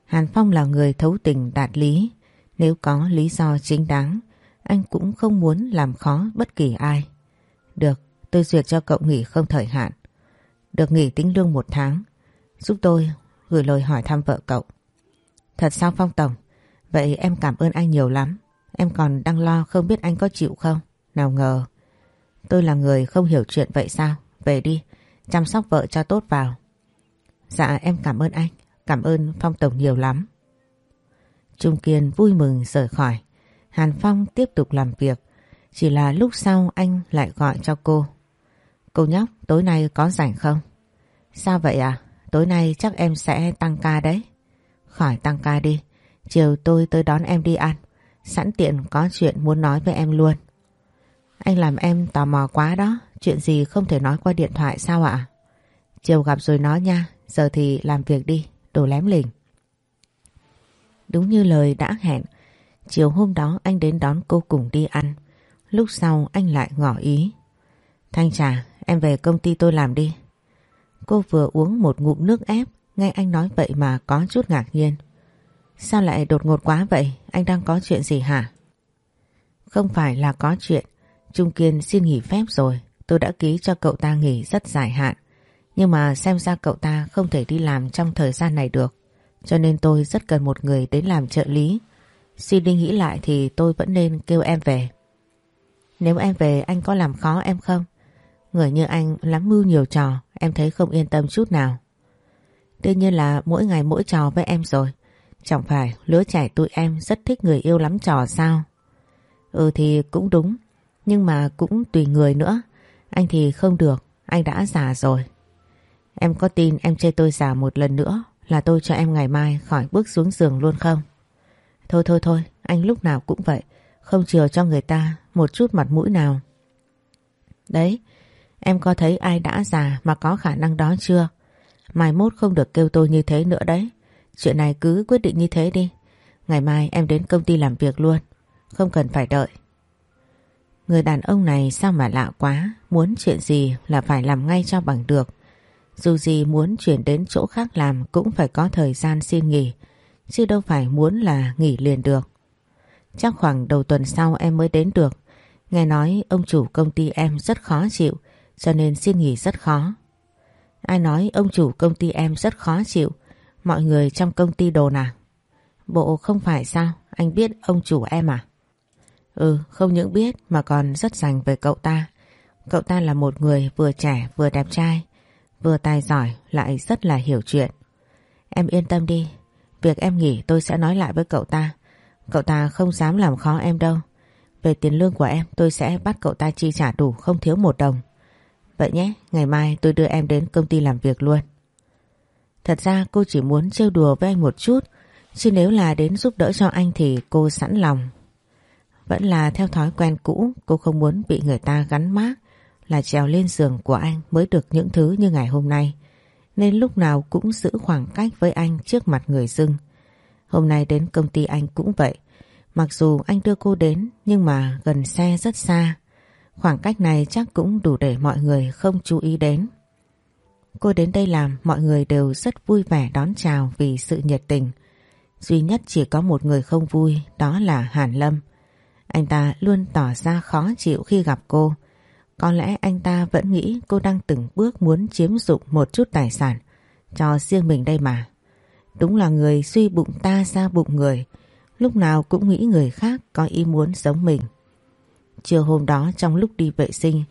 Hàn Phong là người thấu tình đạt lý. Nếu có lý do chính đáng, anh cũng không muốn làm khó bất kỳ ai. Được, tôi duyệt cho cậu nghỉ không thời hạn. Được nghỉ tính lương một tháng. Giúp tôi gửi lời hỏi thăm vợ cậu. Thật sao Phong Tổng? Vậy em cảm ơn anh nhiều lắm. Em còn đang lo không biết anh có chịu không? Nào ngờ. Tôi là người không hiểu chuyện vậy sao? Về đi, chăm sóc vợ cho tốt vào. Dạ em cảm ơn anh. Cảm ơn Phong Tổng nhiều lắm. Trung Kiên vui mừng rời khỏi. Hàn Phong tiếp tục làm việc. Chỉ là lúc sau anh lại gọi cho cô. Cô nhóc, tối nay có rảnh không? Sao vậy à? Tối nay chắc em sẽ tăng ca đấy. Khỏi tăng ca đi. Chiều tôi tới đón em đi ăn. Sẵn tiện có chuyện muốn nói với em luôn. Anh làm em tò mò quá đó. Chuyện gì không thể nói qua điện thoại sao ạ? Chiều gặp rồi nói nha. Giờ thì làm việc đi. Đồ lém lỉnh. Đúng như lời đã hẹn. Chiều hôm đó anh đến đón cô cùng đi ăn. Lúc sau anh lại ngỏ ý. Thanh trà, em về công ty tôi làm đi. Cô vừa uống một ngụm nước ép, nghe anh nói vậy mà có chút ngạc nhiên. Sao lại đột ngột quá vậy? Anh đang có chuyện gì hả? Không phải là có chuyện. Trung Kiên xin nghỉ phép rồi. Tôi đã ký cho cậu ta nghỉ rất dài hạn. Nhưng mà xem ra cậu ta không thể đi làm trong thời gian này được. Cho nên tôi rất cần một người đến làm trợ lý. Xin đi nghĩ lại thì tôi vẫn nên kêu em về. Nếu em về anh có làm khó em không? Người như anh lắm mưu nhiều trò, em thấy không yên tâm chút nào. Đương nhiên là mỗi ngày mỗi trò với em rồi. Chẳng phải lứa trẻ tụi em rất thích người yêu lắm trò sao? Ừ thì cũng đúng, nhưng mà cũng tùy người nữa. Anh thì không được, anh đã già rồi. Em có tin em chê tôi già một lần nữa là tôi cho em ngày mai khỏi bước xuống giường luôn không? Thôi thôi thôi, anh lúc nào cũng vậy, không chiều cho người ta một chút mặt mũi nào. Đấy, em có thấy ai đã già mà có khả năng đó chưa? Mai mốt không được kêu tôi như thế nữa đấy. Chuyện này cứ quyết định như thế đi. Ngày mai em đến công ty làm việc luôn. Không cần phải đợi. Người đàn ông này sao mà lạ quá. Muốn chuyện gì là phải làm ngay cho bằng được. Dù gì muốn chuyển đến chỗ khác làm cũng phải có thời gian xin nghỉ. Chứ đâu phải muốn là nghỉ liền được. Chắc khoảng đầu tuần sau em mới đến được. Nghe nói ông chủ công ty em rất khó chịu, cho nên xin nghỉ rất khó. Ai nói ông chủ công ty em rất khó chịu Mọi người trong công ty đồn à? Bộ không phải sao? Anh biết ông chủ em à? Ừ, không những biết mà còn rất dành về cậu ta. Cậu ta là một người vừa trẻ vừa đẹp trai, vừa tài giỏi lại rất là hiểu chuyện. Em yên tâm đi, việc em nghỉ tôi sẽ nói lại với cậu ta. Cậu ta không dám làm khó em đâu. Về tiền lương của em tôi sẽ bắt cậu ta chi trả đủ không thiếu một đồng. Vậy nhé, ngày mai tôi đưa em đến công ty làm việc luôn. Thật ra cô chỉ muốn trêu đùa với anh một chút, chứ nếu là đến giúp đỡ cho anh thì cô sẵn lòng. Vẫn là theo thói quen cũ, cô không muốn bị người ta gắn mác là trèo lên giường của anh mới được những thứ như ngày hôm nay. Nên lúc nào cũng giữ khoảng cách với anh trước mặt người dưng. Hôm nay đến công ty anh cũng vậy, Mặc dù anh đưa cô đến nhưng mà gần xe rất xa. Khoảng cách này chắc cũng đủ để mọi người không chú ý đến. Cô đến đây làm mọi người đều rất vui vẻ đón chào vì sự nhiệt tình. Duy nhất chỉ có một người không vui đó là Hàn Lâm. Anh ta luôn tỏ ra khó chịu khi gặp cô. Có lẽ anh ta vẫn nghĩ cô đang từng bước muốn chiếm dụng một chút tài sản cho riêng mình đây mà. Đúng là người suy bụng ta ra bụng người, lúc nào cũng nghĩ người khác có ý muốn giống mình. Chiều hôm đó trong lúc đi vệ sinh,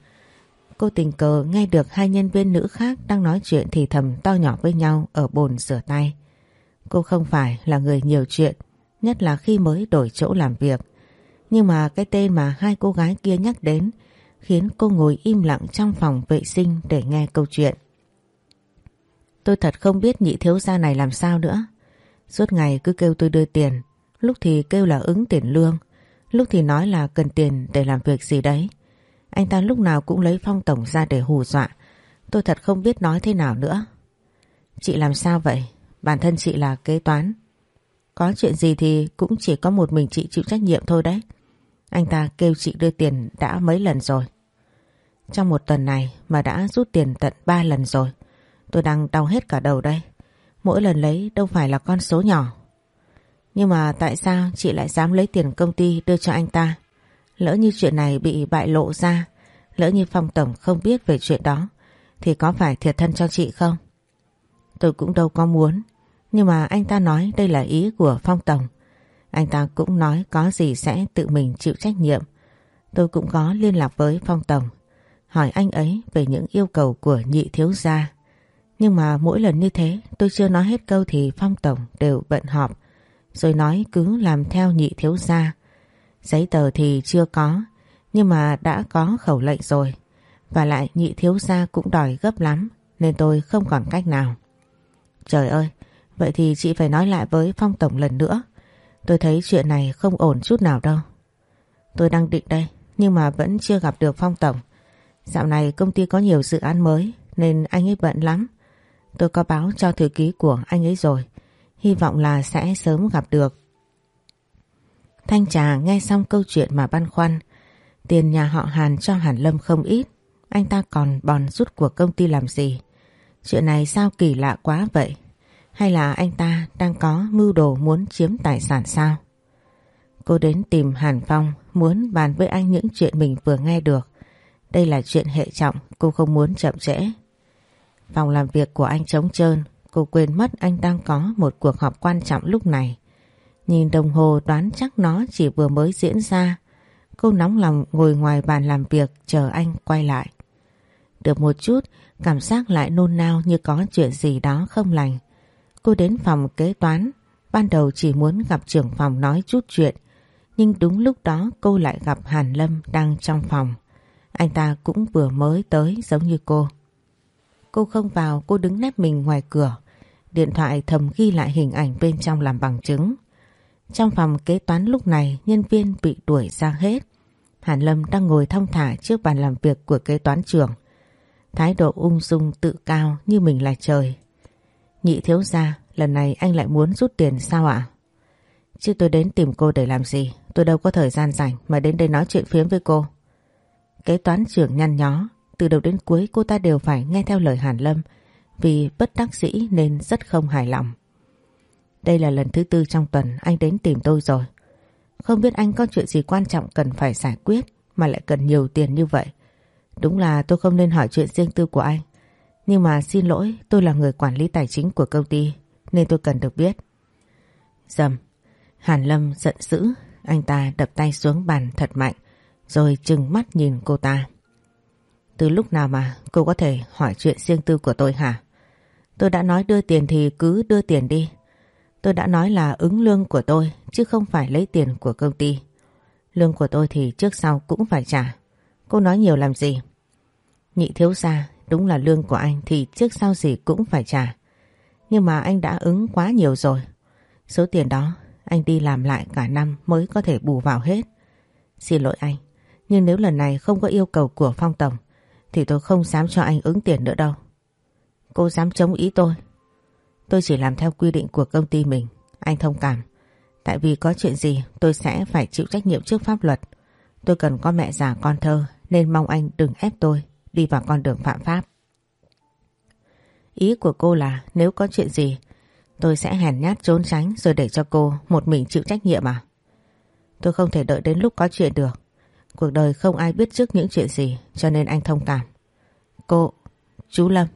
cô tình cờ nghe được hai nhân viên nữ khác đang nói chuyện thì thầm to nhỏ với nhau ở bồn rửa tay. Cô không phải là người nhiều chuyện, nhất là khi mới đổi chỗ làm việc. Nhưng mà cái tên mà hai cô gái kia nhắc đến khiến cô ngồi im lặng trong phòng vệ sinh để nghe câu chuyện. Tôi thật không biết nhị thiếu gia này làm sao nữa. Suốt ngày cứ kêu tôi đưa tiền, lúc thì kêu là ứng tiền lương, lúc thì nói là cần tiền để làm việc gì đấy. Anh ta lúc nào cũng lấy phong tổng ra để hù dọa. Tôi thật không biết nói thế nào nữa. Chị làm sao vậy? Bản thân chị là kế toán. Có chuyện gì thì cũng chỉ có một mình chị chịu trách nhiệm thôi đấy. Anh ta kêu chị đưa tiền đã mấy lần rồi. Trong một tuần này mà đã rút tiền tận 3 lần rồi. Tôi đang đau hết cả đầu đây. Mỗi lần lấy đâu phải là con số nhỏ. Nhưng mà tại sao chị lại dám lấy tiền công ty đưa cho anh ta? Lỡ như chuyện này bị bại lộ ra, lỡ như Phong Tổng không biết về chuyện đó, thì có phải thiệt thân cho chị không? Tôi cũng đâu có muốn, nhưng mà anh ta nói đây là ý của Phong Tổng. Anh ta cũng nói có gì sẽ tự mình chịu trách nhiệm. Tôi cũng có liên lạc với Phong Tổng, hỏi anh ấy về những yêu cầu của nhị thiếu gia. Nhưng mà mỗi lần như thế tôi chưa nói hết câu thì Phong Tổng đều bận họp rồi nói cứ làm theo nhị thiếu gia. Giấy tờ thì chưa có nhưng mà đã có khẩu lệnh rồi và lại nhị thiếu gia cũng đòi gấp lắm nên tôi không còn cách nào. Trời ơi, vậy thì chị phải nói lại với Phong Tổng lần nữa. Tôi thấy chuyện này không ổn chút nào đâu. Tôi đang định đây nhưng mà vẫn chưa gặp được Phong Tổng. Dạo này công ty có nhiều dự án mới nên anh ấy bận lắm. Tôi có báo cho thư ký của anh ấy rồi. Hy vọng là sẽ sớm gặp được. Thanh trà nghe xong câu chuyện mà băn khoăn. Tiền nhà họ Hàn cho Hàn Lâm không ít. Anh ta còn bòn rút của công ty làm gì? Chuyện này sao kỳ lạ quá vậy? Hay là anh ta đang có mưu đồ muốn chiếm tài sản sao? Cô đến tìm Hàn Phong muốn bàn với anh những chuyện mình vừa nghe được. Đây là chuyện hệ trọng, cô không muốn chậm trễ. Phòng làm việc của anh trống trơn, cô quên mất anh đang có một cuộc họp quan trọng lúc này. Nhìn đồng hồ đoán chắc nó chỉ vừa mới diễn ra. Cô nóng lòng ngồi ngoài bàn làm việc chờ anh quay lại. Được một chút, cảm giác lại nôn nao như có chuyện gì đó không lành. Cô đến phòng kế toán, ban đầu chỉ muốn gặp trưởng phòng nói chút chuyện. Nhưng đúng lúc đó cô lại gặp Hàn Lâm đang trong phòng. Anh ta cũng vừa mới tới giống như cô. Cô không vào, cô đứng nép mình ngoài cửa. Điện thoại thầm ghi lại hình ảnh bên trong làm bằng chứng. Trong phòng kế toán lúc này, nhân viên bị đuổi ra hết. Hàn Lâm đang ngồi thong thả trước bàn làm việc của kế toán trưởng. Thái độ ung dung tự cao như mình là trời. Nhị thiếu gia, lần này anh lại muốn rút tiền sao ạ? Chứ tôi đến tìm cô để làm gì? Tôi đâu có thời gian rảnh mà đến đây nói chuyện phiếm với cô. Kế toán trưởng nhăn nhó, từ đầu đến cuối cô ta đều phải nghe theo lời Hàn Lâm vì bất đắc dĩ nên rất không hài lòng. Đây là lần thứ tư trong tuần anh đến tìm tôi rồi. Không biết anh có chuyện gì quan trọng cần phải giải quyết mà lại cần nhiều tiền như vậy. Đúng là tôi không nên hỏi chuyện riêng tư của anh. Nhưng mà xin lỗi, tôi là người quản lý tài chính của công ty, nên tôi cần được biết. Dầm. Hàn Lâm giận dữ. Anh ta đập tay xuống bàn thật mạnh, rồi trừng mắt nhìn cô ta. Từ lúc nào mà cô có thể hỏi chuyện riêng tư của tôi hả? Tôi đã nói đưa tiền thì cứ đưa tiền đi. Tôi đã nói là ứng lương của tôi chứ không phải lấy tiền của công ty. Lương của tôi thì trước sau cũng phải trả. Cô nói nhiều làm gì? Nhị thiếu gia, đúng là lương của anh thì trước sau gì cũng phải trả. Nhưng mà anh đã ứng quá nhiều rồi. Số tiền đó anh đi làm lại cả năm mới có thể bù vào hết. Xin lỗi anh, nhưng nếu lần này không có yêu cầu của Phong Tổng thì tôi không dám cho anh ứng tiền nữa đâu. Cô dám chống ý tôi. Tôi chỉ làm theo quy định của công ty mình. Anh thông cảm. Tại vì có chuyện gì tôi sẽ phải chịu trách nhiệm trước pháp luật. Tôi cần có mẹ già con thơ nên mong anh đừng ép tôi đi vào con đường phạm pháp. Ý của cô là nếu có chuyện gì tôi sẽ hèn nhát trốn tránh rồi để cho cô một mình chịu trách nhiệm à? Tôi không thể đợi đến lúc có chuyện được. Cuộc đời không ai biết trước những chuyện gì cho nên anh thông cảm. Cô, chú Lâm.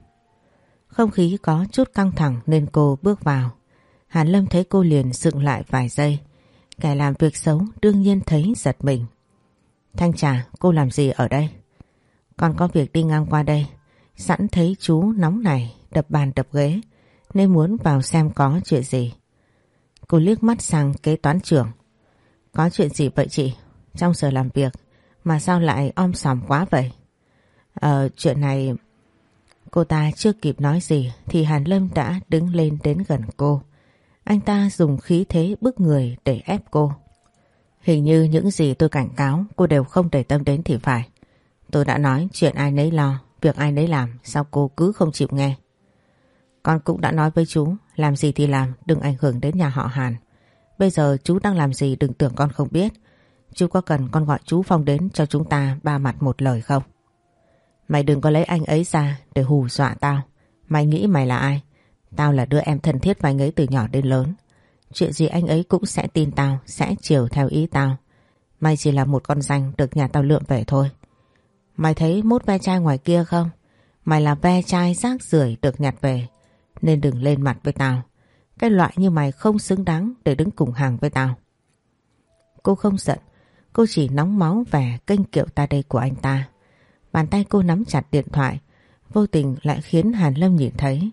Không khí có chút căng thẳng nên cô bước vào. Hàn Lâm thấy cô liền dựng lại vài giây. Kẻ làm việc xấu đương nhiên thấy giật mình. Thanh trà, cô làm gì ở đây? Con có việc đi ngang qua đây. Sẵn thấy chú nóng này, đập bàn đập ghế, nên muốn vào xem có chuyện gì. Cô liếc mắt sang kế toán trưởng. Có chuyện gì vậy chị? Trong giờ làm việc, mà sao lại om sòm quá vậy? Ờ, chuyện này... Cô ta chưa kịp nói gì thì Hàn Lâm đã đứng lên đến gần cô. Anh ta dùng khí thế bức người để ép cô. Hình như những gì tôi cảnh cáo cô đều không để tâm đến thì phải. Tôi đã nói chuyện ai nấy lo, việc ai nấy làm, sao cô cứ không chịu nghe. Con cũng đã nói với chú, làm gì thì làm, đừng ảnh hưởng đến nhà họ Hàn. Bây giờ chú đang làm gì đừng tưởng con không biết. Chú có cần con gọi chú Phong đến cho chúng ta ba mặt một lời không? Mày đừng có lấy anh ấy ra để hù dọa tao. Mày nghĩ mày là ai? Tao là đứa em thân thiết với anh ấy từ nhỏ đến lớn. Chuyện gì anh ấy cũng sẽ tin tao, sẽ chiều theo ý tao. Mày chỉ là một con danh được nhà tao lượm về thôi. Mày thấy mốt ve chai ngoài kia không? Mày là ve chai rác rưởi được nhặt về. Nên đừng lên mặt với tao. Cái loại như mày không xứng đáng để đứng cùng hàng với tao. Cô không giận. Cô chỉ nóng máu vẻ kênh kiệu ta đây của anh ta. Bàn tay cô nắm chặt điện thoại. Vô tình lại khiến Hàn Lâm nhìn thấy.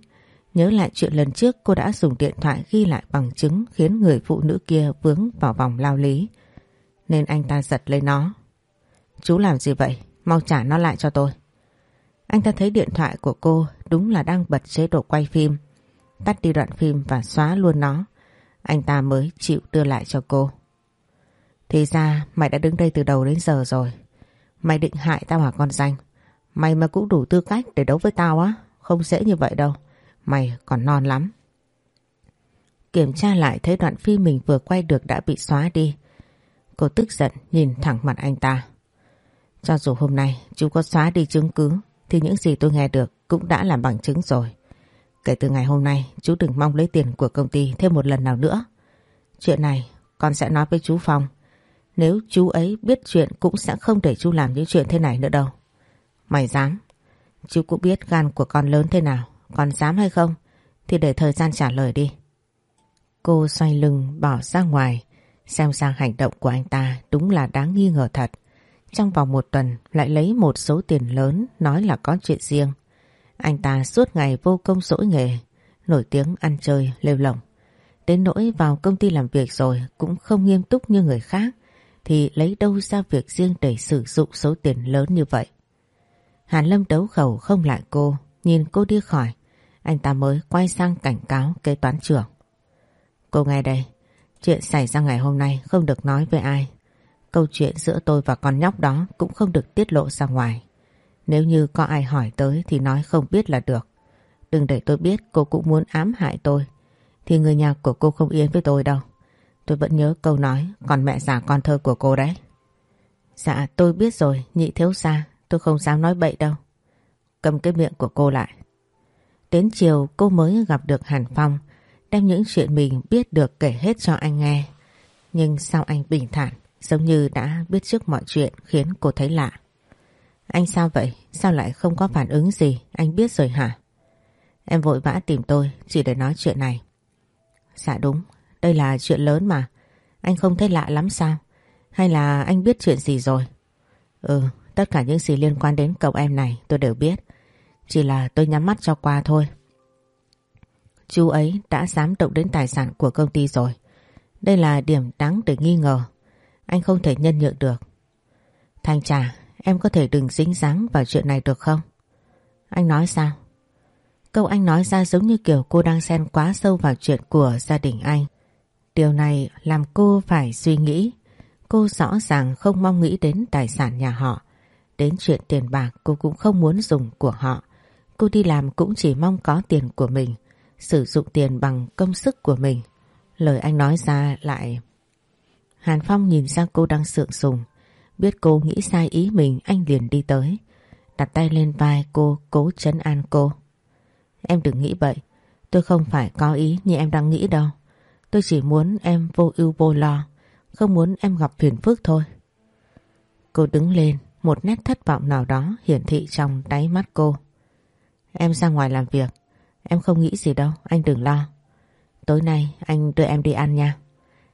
Nhớ lại chuyện lần trước cô đã dùng điện thoại ghi lại bằng chứng khiến người phụ nữ kia vướng vào vòng lao lý. Nên anh ta giật lấy nó. Chú làm gì vậy? Mau trả nó lại cho tôi. Anh ta thấy điện thoại của cô đúng là đang bật chế độ quay phim. Tắt đi đoạn phim và xóa luôn nó. Anh ta mới chịu đưa lại cho cô. Thì ra mày đã đứng đây từ đầu đến giờ rồi. Mày định hại tao hả con danh? Mày mà cũng đủ tư cách để đấu với tao á. Không dễ như vậy đâu. Mày còn non lắm. Kiểm tra lại thấy đoạn phim mình vừa quay được đã bị xóa đi. Cô tức giận nhìn thẳng mặt anh ta. Cho dù hôm nay chú có xóa đi chứng cứ, thì những gì tôi nghe được cũng đã làm bằng chứng rồi. Kể từ ngày hôm nay, chú đừng mong lấy tiền của công ty thêm một lần nào nữa. Chuyện này con sẽ nói với chú Phong. Nếu chú ấy biết chuyện cũng sẽ không để chú làm những chuyện thế này nữa đâu. Mày dám. Chú cũng biết gan của con lớn thế nào. Con dám hay không? Thì để thời gian trả lời đi. Cô xoay lưng bỏ ra ngoài. Xem sang hành động của anh ta đúng là đáng nghi ngờ thật. Trong vòng một tuần lại lấy một số tiền lớn nói là có chuyện riêng. Anh ta suốt ngày vô công dỗi nghề, nổi tiếng ăn chơi, lêu lỏng. Đến nỗi vào công ty làm việc rồi cũng không nghiêm túc như người khác thì lấy đâu ra việc riêng để sử dụng số tiền lớn như vậy. Hàn Lâm đấu khẩu không lại cô, nhìn cô đi khỏi. Anh ta mới quay sang cảnh cáo kế toán trưởng. Cô nghe đây, chuyện xảy ra ngày hôm nay không được nói với ai. Câu chuyện giữa tôi và con nhóc đó cũng không được tiết lộ ra ngoài. Nếu như có ai hỏi tới thì nói không biết là được. Đừng để tôi biết cô cũng muốn ám hại tôi. Thì người nhà của cô không yên với tôi đâu. Tôi vẫn nhớ câu nói còn mẹ già con thơ của cô đấy. Dạ tôi biết rồi, nhị thiếu xa tôi không dám nói bậy đâu. Cầm cái miệng của cô lại. Đến chiều cô mới gặp được Hàn Phong, đem những chuyện mình biết được kể hết cho anh nghe. Nhưng sao anh bình thản, giống như đã biết trước mọi chuyện khiến cô thấy lạ. Anh sao vậy? Sao lại không có phản ứng gì? Anh biết rồi hả? Em vội vã tìm tôi chỉ để nói chuyện này. Dạ đúng, đây là chuyện lớn mà. Anh không thấy lạ lắm sao? Hay là anh biết chuyện gì rồi? Ừ, tất cả những gì liên quan đến cậu em này tôi đều biết. Chỉ là tôi nhắm mắt cho qua thôi. Chú ấy đã dám động đến tài sản của công ty rồi. Đây là điểm đáng để nghi ngờ. Anh không thể nhân nhượng được. Thanh trà, em có thể đừng dính dáng vào chuyện này được không? Anh nói sao? Câu anh nói ra giống như kiểu cô đang xen quá sâu vào chuyện của gia đình anh. Điều này làm cô phải suy nghĩ. Cô rõ ràng không mong nghĩ đến tài sản nhà họ. Đến chuyện tiền bạc cô cũng không muốn dùng của họ. Cô đi làm cũng chỉ mong có tiền của mình, sử dụng tiền bằng công sức của mình. Lời anh nói ra lại... Hàn Phong nhìn ra cô đang sượng sùng. Biết cô nghĩ sai ý mình anh liền đi tới. Đặt tay lên vai cô cố chấn an cô. Em đừng nghĩ vậy. Tôi không phải có ý như em đang nghĩ đâu. Tôi chỉ muốn em vô ưu vô lo. Không muốn em gặp phiền phức thôi. Cô đứng lên. Một nét thất vọng nào đó hiển thị trong đáy mắt cô. Em ra ngoài làm việc. Em không nghĩ gì đâu. Anh đừng lo. Tối nay anh đưa em đi ăn nha.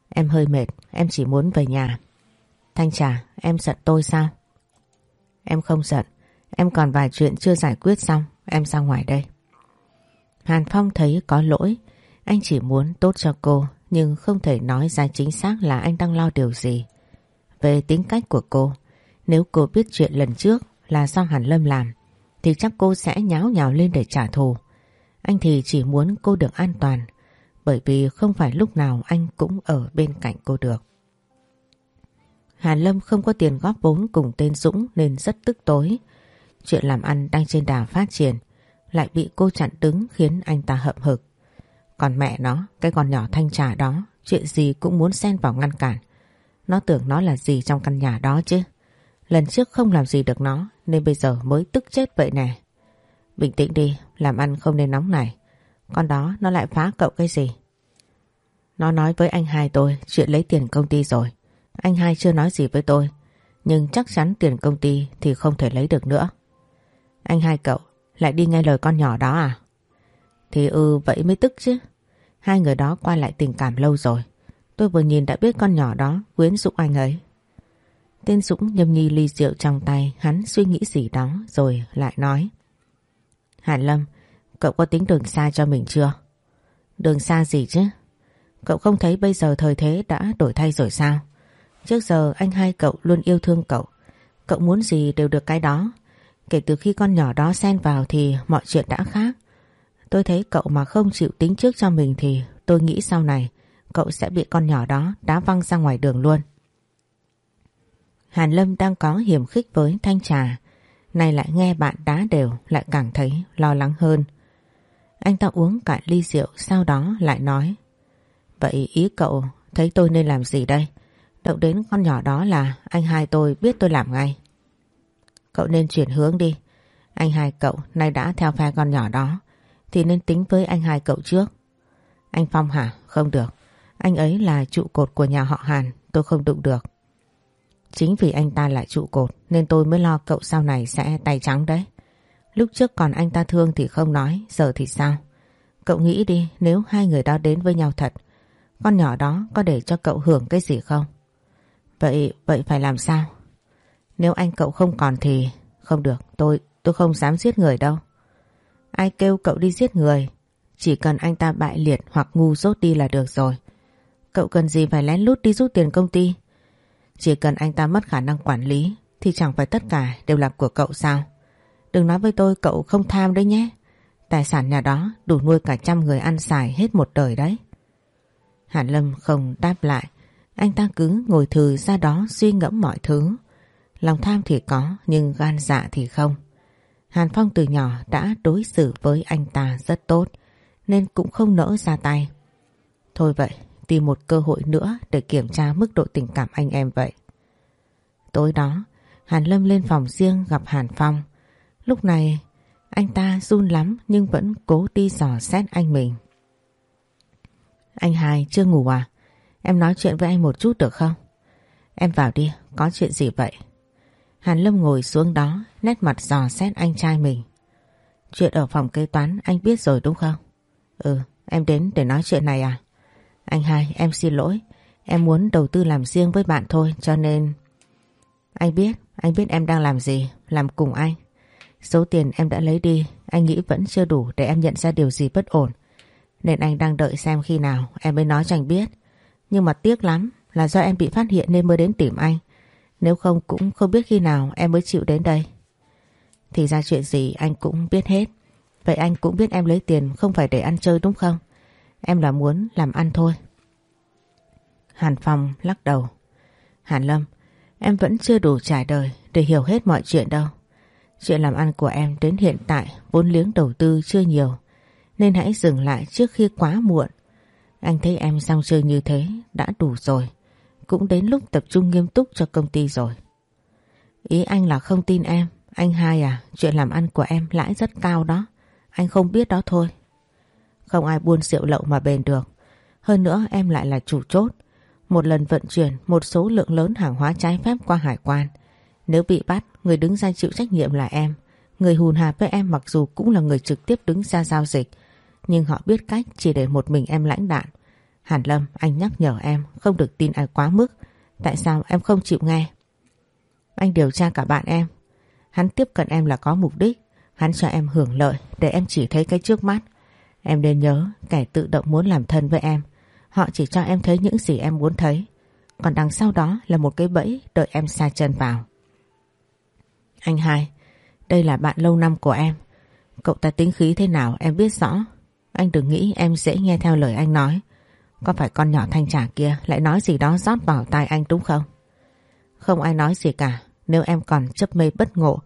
Em hơi mệt. Em chỉ muốn về nhà. Thanh Trà, em giận tôi sao? Em không giận. Em còn vài chuyện chưa giải quyết xong. Em ra ngoài đây. Hàn Phong thấy có lỗi. Anh chỉ muốn tốt cho cô nhưng không thể nói ra chính xác là anh đang lo điều gì. Về tính cách của cô, nếu cô biết chuyện lần trước là do Hàn Lâm làm thì chắc cô sẽ nháo nhào lên để trả thù. Anh thì chỉ muốn cô được an toàn bởi vì không phải lúc nào anh cũng ở bên cạnh cô được. Hàn Lâm không có tiền góp vốn cùng tên Dũng nên rất tức tối. Chuyện làm ăn đang trên đà phát triển lại bị cô chặn đứng khiến anh ta hậm hực. Còn mẹ nó, cái con nhỏ thanh trà đó, chuyện gì cũng muốn xen vào ngăn cản. Nó tưởng nó là gì trong căn nhà đó chứ. Lần trước không làm gì được nó nên bây giờ mới tức chết vậy nè. Bình tĩnh đi, làm ăn không nên nóng này. Con đó nó lại phá cậu cái gì? Nó nói với anh hai tôi chuyện lấy tiền công ty rồi. Anh hai chưa nói gì với tôi. Nhưng chắc chắn tiền công ty thì không thể lấy được nữa. Anh hai cậu lại đi nghe lời con nhỏ đó à? Thì ừ vậy mới tức chứ. Hai người đó qua lại tình cảm lâu rồi. Tôi vừa nhìn đã biết con nhỏ đó quyến rũ anh ấy. Tên Dũng nhâm nhi ly rượu trong tay hắn suy nghĩ gì đó rồi lại nói. Hàn Lâm, cậu có tính đường xa cho mình chưa? Đường xa gì chứ? Cậu không thấy bây giờ thời thế đã đổi thay rồi sao? Trước giờ anh hai cậu luôn yêu thương cậu. Cậu muốn gì đều được cái đó. Kể từ khi con nhỏ đó xen vào thì mọi chuyện đã khác. Tôi thấy cậu mà không chịu tính trước cho mình thì tôi nghĩ sau này cậu sẽ bị con nhỏ đó đá văng ra ngoài đường luôn. Hàn Lâm đang có hiểm khích với Thanh Trà, nay lại nghe bạn đá đều lại càng thấy lo lắng hơn. Anh ta uống cạn ly rượu sau đó lại nói Vậy ý cậu thấy tôi nên làm gì đây? Động đến con nhỏ đó là anh hai tôi biết tôi làm ngay. Cậu nên chuyển hướng đi. Anh hai cậu nay đã theo phe con nhỏ đó thì nên tính với anh hai cậu trước. Anh Phong hả? Không được. Anh ấy là trụ cột của nhà họ Hàn, tôi không đụng được. Chính vì anh ta là trụ cột nên tôi mới lo cậu sau này sẽ tay trắng đấy. Lúc trước còn anh ta thương thì không nói, giờ thì sao? Cậu nghĩ đi nếu hai người đó đến với nhau thật, con nhỏ đó có để cho cậu hưởng cái gì không? Vậy, vậy phải làm sao? Nếu anh cậu không còn thì... Không được, tôi, tôi không dám giết người đâu. Ai kêu cậu đi giết người? Chỉ cần anh ta bại liệt hoặc ngu dốt đi là được rồi. Cậu cần gì phải lén lút đi rút tiền công ty? Chỉ cần anh ta mất khả năng quản lý, thì chẳng phải tất cả đều là của cậu sao? Đừng nói với tôi cậu không tham đấy nhé. Tài sản nhà đó đủ nuôi cả trăm người ăn xài hết một đời đấy. Hàn Lâm không đáp lại. Anh ta cứ ngồi thừ ra đó suy ngẫm mọi thứ. Lòng tham thì có, nhưng gan dạ thì không. Hàn Phong từ nhỏ đã đối xử với anh ta rất tốt nên cũng không nỡ ra tay. Thôi vậy, tìm một cơ hội nữa để kiểm tra mức độ tình cảm anh em vậy. Tối đó, Hàn Lâm lên phòng riêng gặp Hàn Phong. Lúc này, anh ta run lắm nhưng vẫn cố đi dò xét anh mình. Anh Hai chưa ngủ à? Em nói chuyện với anh một chút được không? Em vào đi, có chuyện gì vậy? Hàn Lâm ngồi xuống đó, nét mặt dò xét anh trai mình. Chuyện ở phòng kế toán anh biết rồi đúng không? Ừ, em đến để nói chuyện này à? Anh hai, em xin lỗi. Em muốn đầu tư làm riêng với bạn thôi cho nên... Anh biết, anh biết em đang làm gì, làm cùng anh. Số tiền em đã lấy đi, anh nghĩ vẫn chưa đủ để em nhận ra điều gì bất ổn. Nên anh đang đợi xem khi nào em mới nói cho anh biết. Nhưng mà tiếc lắm là do em bị phát hiện nên mới đến tìm anh. Nếu không cũng không biết khi nào em mới chịu đến đây. Thì ra chuyện gì anh cũng biết hết. Vậy anh cũng biết em lấy tiền không phải để ăn chơi đúng không? Em là muốn làm ăn thôi. Hàn Phong lắc đầu. Hàn Lâm, em vẫn chưa đủ trải đời để hiểu hết mọi chuyện đâu. Chuyện làm ăn của em đến hiện tại vốn liếng đầu tư chưa nhiều. Nên hãy dừng lại trước khi quá muộn. Anh thấy em xong chơi như thế đã đủ rồi. Cũng đến lúc tập trung nghiêm túc cho công ty rồi. Ý anh là không tin em. Anh hai à, chuyện làm ăn của em lãi rất cao đó. Anh không biết đó thôi. Không ai buôn rượu lậu mà bền được. Hơn nữa em lại là chủ chốt. Một lần vận chuyển một số lượng lớn hàng hóa trái phép qua hải quan. Nếu bị bắt, người đứng ra chịu trách nhiệm là em. Người hùn hạp với em mặc dù cũng là người trực tiếp đứng ra giao dịch. Nhưng họ biết cách chỉ để một mình em lãnh đạn. Hàn Lâm, anh nhắc nhở em không được tin ai quá mức. Tại sao em không chịu nghe? Anh điều tra cả bạn em. Hắn tiếp cận em là có mục đích. Hắn cho em hưởng lợi để em chỉ thấy cái trước mắt. Em nên nhớ kẻ tự động muốn làm thân với em. Họ chỉ cho em thấy những gì em muốn thấy. Còn đằng sau đó là một cái bẫy đợi em xa chân vào. Anh hai, đây là bạn lâu năm của em. Cậu ta tính khí thế nào em biết rõ. Anh đừng nghĩ em dễ nghe theo lời anh nói. Có phải con nhỏ thanh trả kia lại nói gì đó rót vào tai anh đúng không? Không ai nói gì cả. Nếu em còn chấp mê bất ngộ,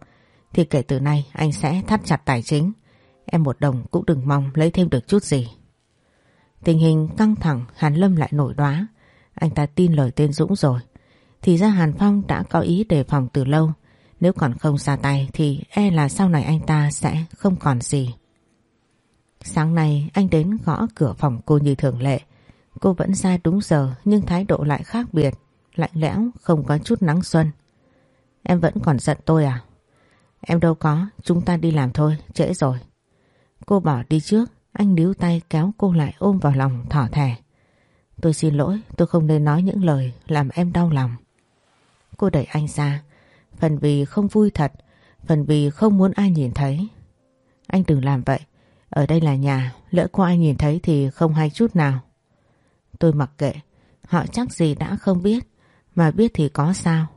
thì kể từ nay anh sẽ thắt chặt tài chính. Em một đồng cũng đừng mong lấy thêm được chút gì. Tình hình căng thẳng, Hàn Lâm lại nổi đoá. Anh ta tin lời tên Dũng rồi. Thì ra Hàn Phong đã có ý đề phòng từ lâu. Nếu còn không ra tay thì e là sau này anh ta sẽ không còn gì. Sáng nay anh đến gõ cửa phòng cô như thường lệ. Cô vẫn ra đúng giờ nhưng thái độ lại khác biệt, lạnh lẽo, không có chút nắng xuân. Em vẫn còn giận tôi à? Em đâu có, chúng ta đi làm thôi, trễ rồi. Cô bỏ đi trước, anh níu tay kéo cô lại ôm vào lòng thỏ thẻ. Tôi xin lỗi, tôi không nên nói những lời làm em đau lòng. Cô đẩy anh ra, phần vì không vui thật, phần vì không muốn ai nhìn thấy. Anh đừng làm vậy, ở đây là nhà, lỡ có ai nhìn thấy thì không hay chút nào. Tôi mặc kệ, họ chắc gì đã không biết, mà biết thì có sao.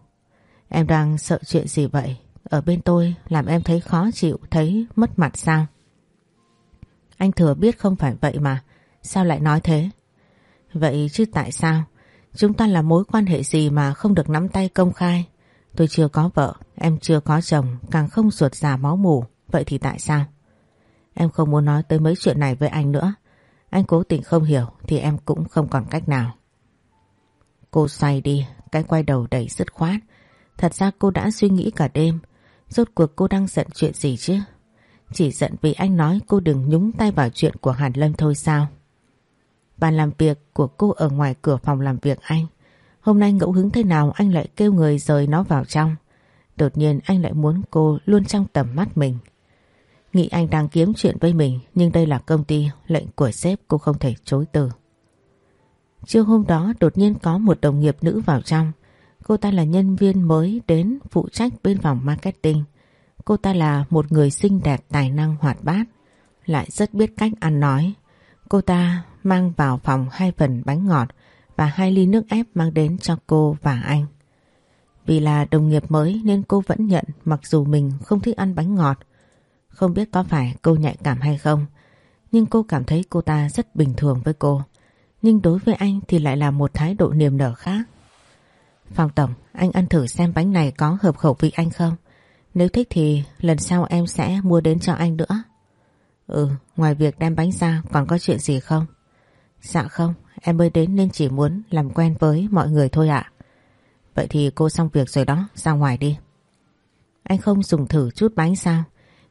Em đang sợ chuyện gì vậy? Ở bên tôi làm em thấy khó chịu, thấy mất mặt sao? Anh thừa biết không phải vậy mà, sao lại nói thế? Vậy chứ tại sao? Chúng ta là mối quan hệ gì mà không được nắm tay công khai? Tôi chưa có vợ, em chưa có chồng, càng không ruột già máu mủ. Vậy thì tại sao? Em không muốn nói tới mấy chuyện này với anh nữa. Anh cố tình không hiểu thì em cũng không còn cách nào. Cô xoay đi, cái quay đầu đầy dứt khoát. Thật ra cô đã suy nghĩ cả đêm. Rốt cuộc cô đang giận chuyện gì chứ? Chỉ giận vì anh nói cô đừng nhúng tay vào chuyện của Hàn Lâm thôi sao? Bàn làm việc của cô ở ngoài cửa phòng làm việc anh. Hôm nay ngẫu hứng thế nào anh lại kêu người rời nó vào trong. Đột nhiên anh lại muốn cô luôn trong tầm mắt mình. Nghĩ anh đang kiếm chuyện với mình nhưng đây là công ty, lệnh của sếp cô không thể chối từ. Trưa hôm đó đột nhiên có một đồng nghiệp nữ vào trong. Cô ta là nhân viên mới đến phụ trách bên phòng marketing. Cô ta là một người xinh đẹp tài năng hoạt bát, lại rất biết cách ăn nói. Cô ta mang vào phòng hai phần bánh ngọt và hai ly nước ép mang đến cho cô và anh. Vì là đồng nghiệp mới nên cô vẫn nhận mặc dù mình không thích ăn bánh ngọt. Không biết có phải cô nhạy cảm hay không, nhưng cô cảm thấy cô ta rất bình thường với cô. Nhưng đối với anh thì lại là một thái độ niềm nở khác. Phòng Tổng, anh ăn thử xem bánh này có hợp khẩu vị anh không? Nếu thích thì lần sau em sẽ mua đến cho anh nữa. Ừ, ngoài việc đem bánh ra còn có chuyện gì không? Dạ không, em mới đến nên chỉ muốn làm quen với mọi người thôi ạ. Vậy thì cô xong việc rồi đó, ra ngoài đi. Anh không dùng thử chút bánh sao?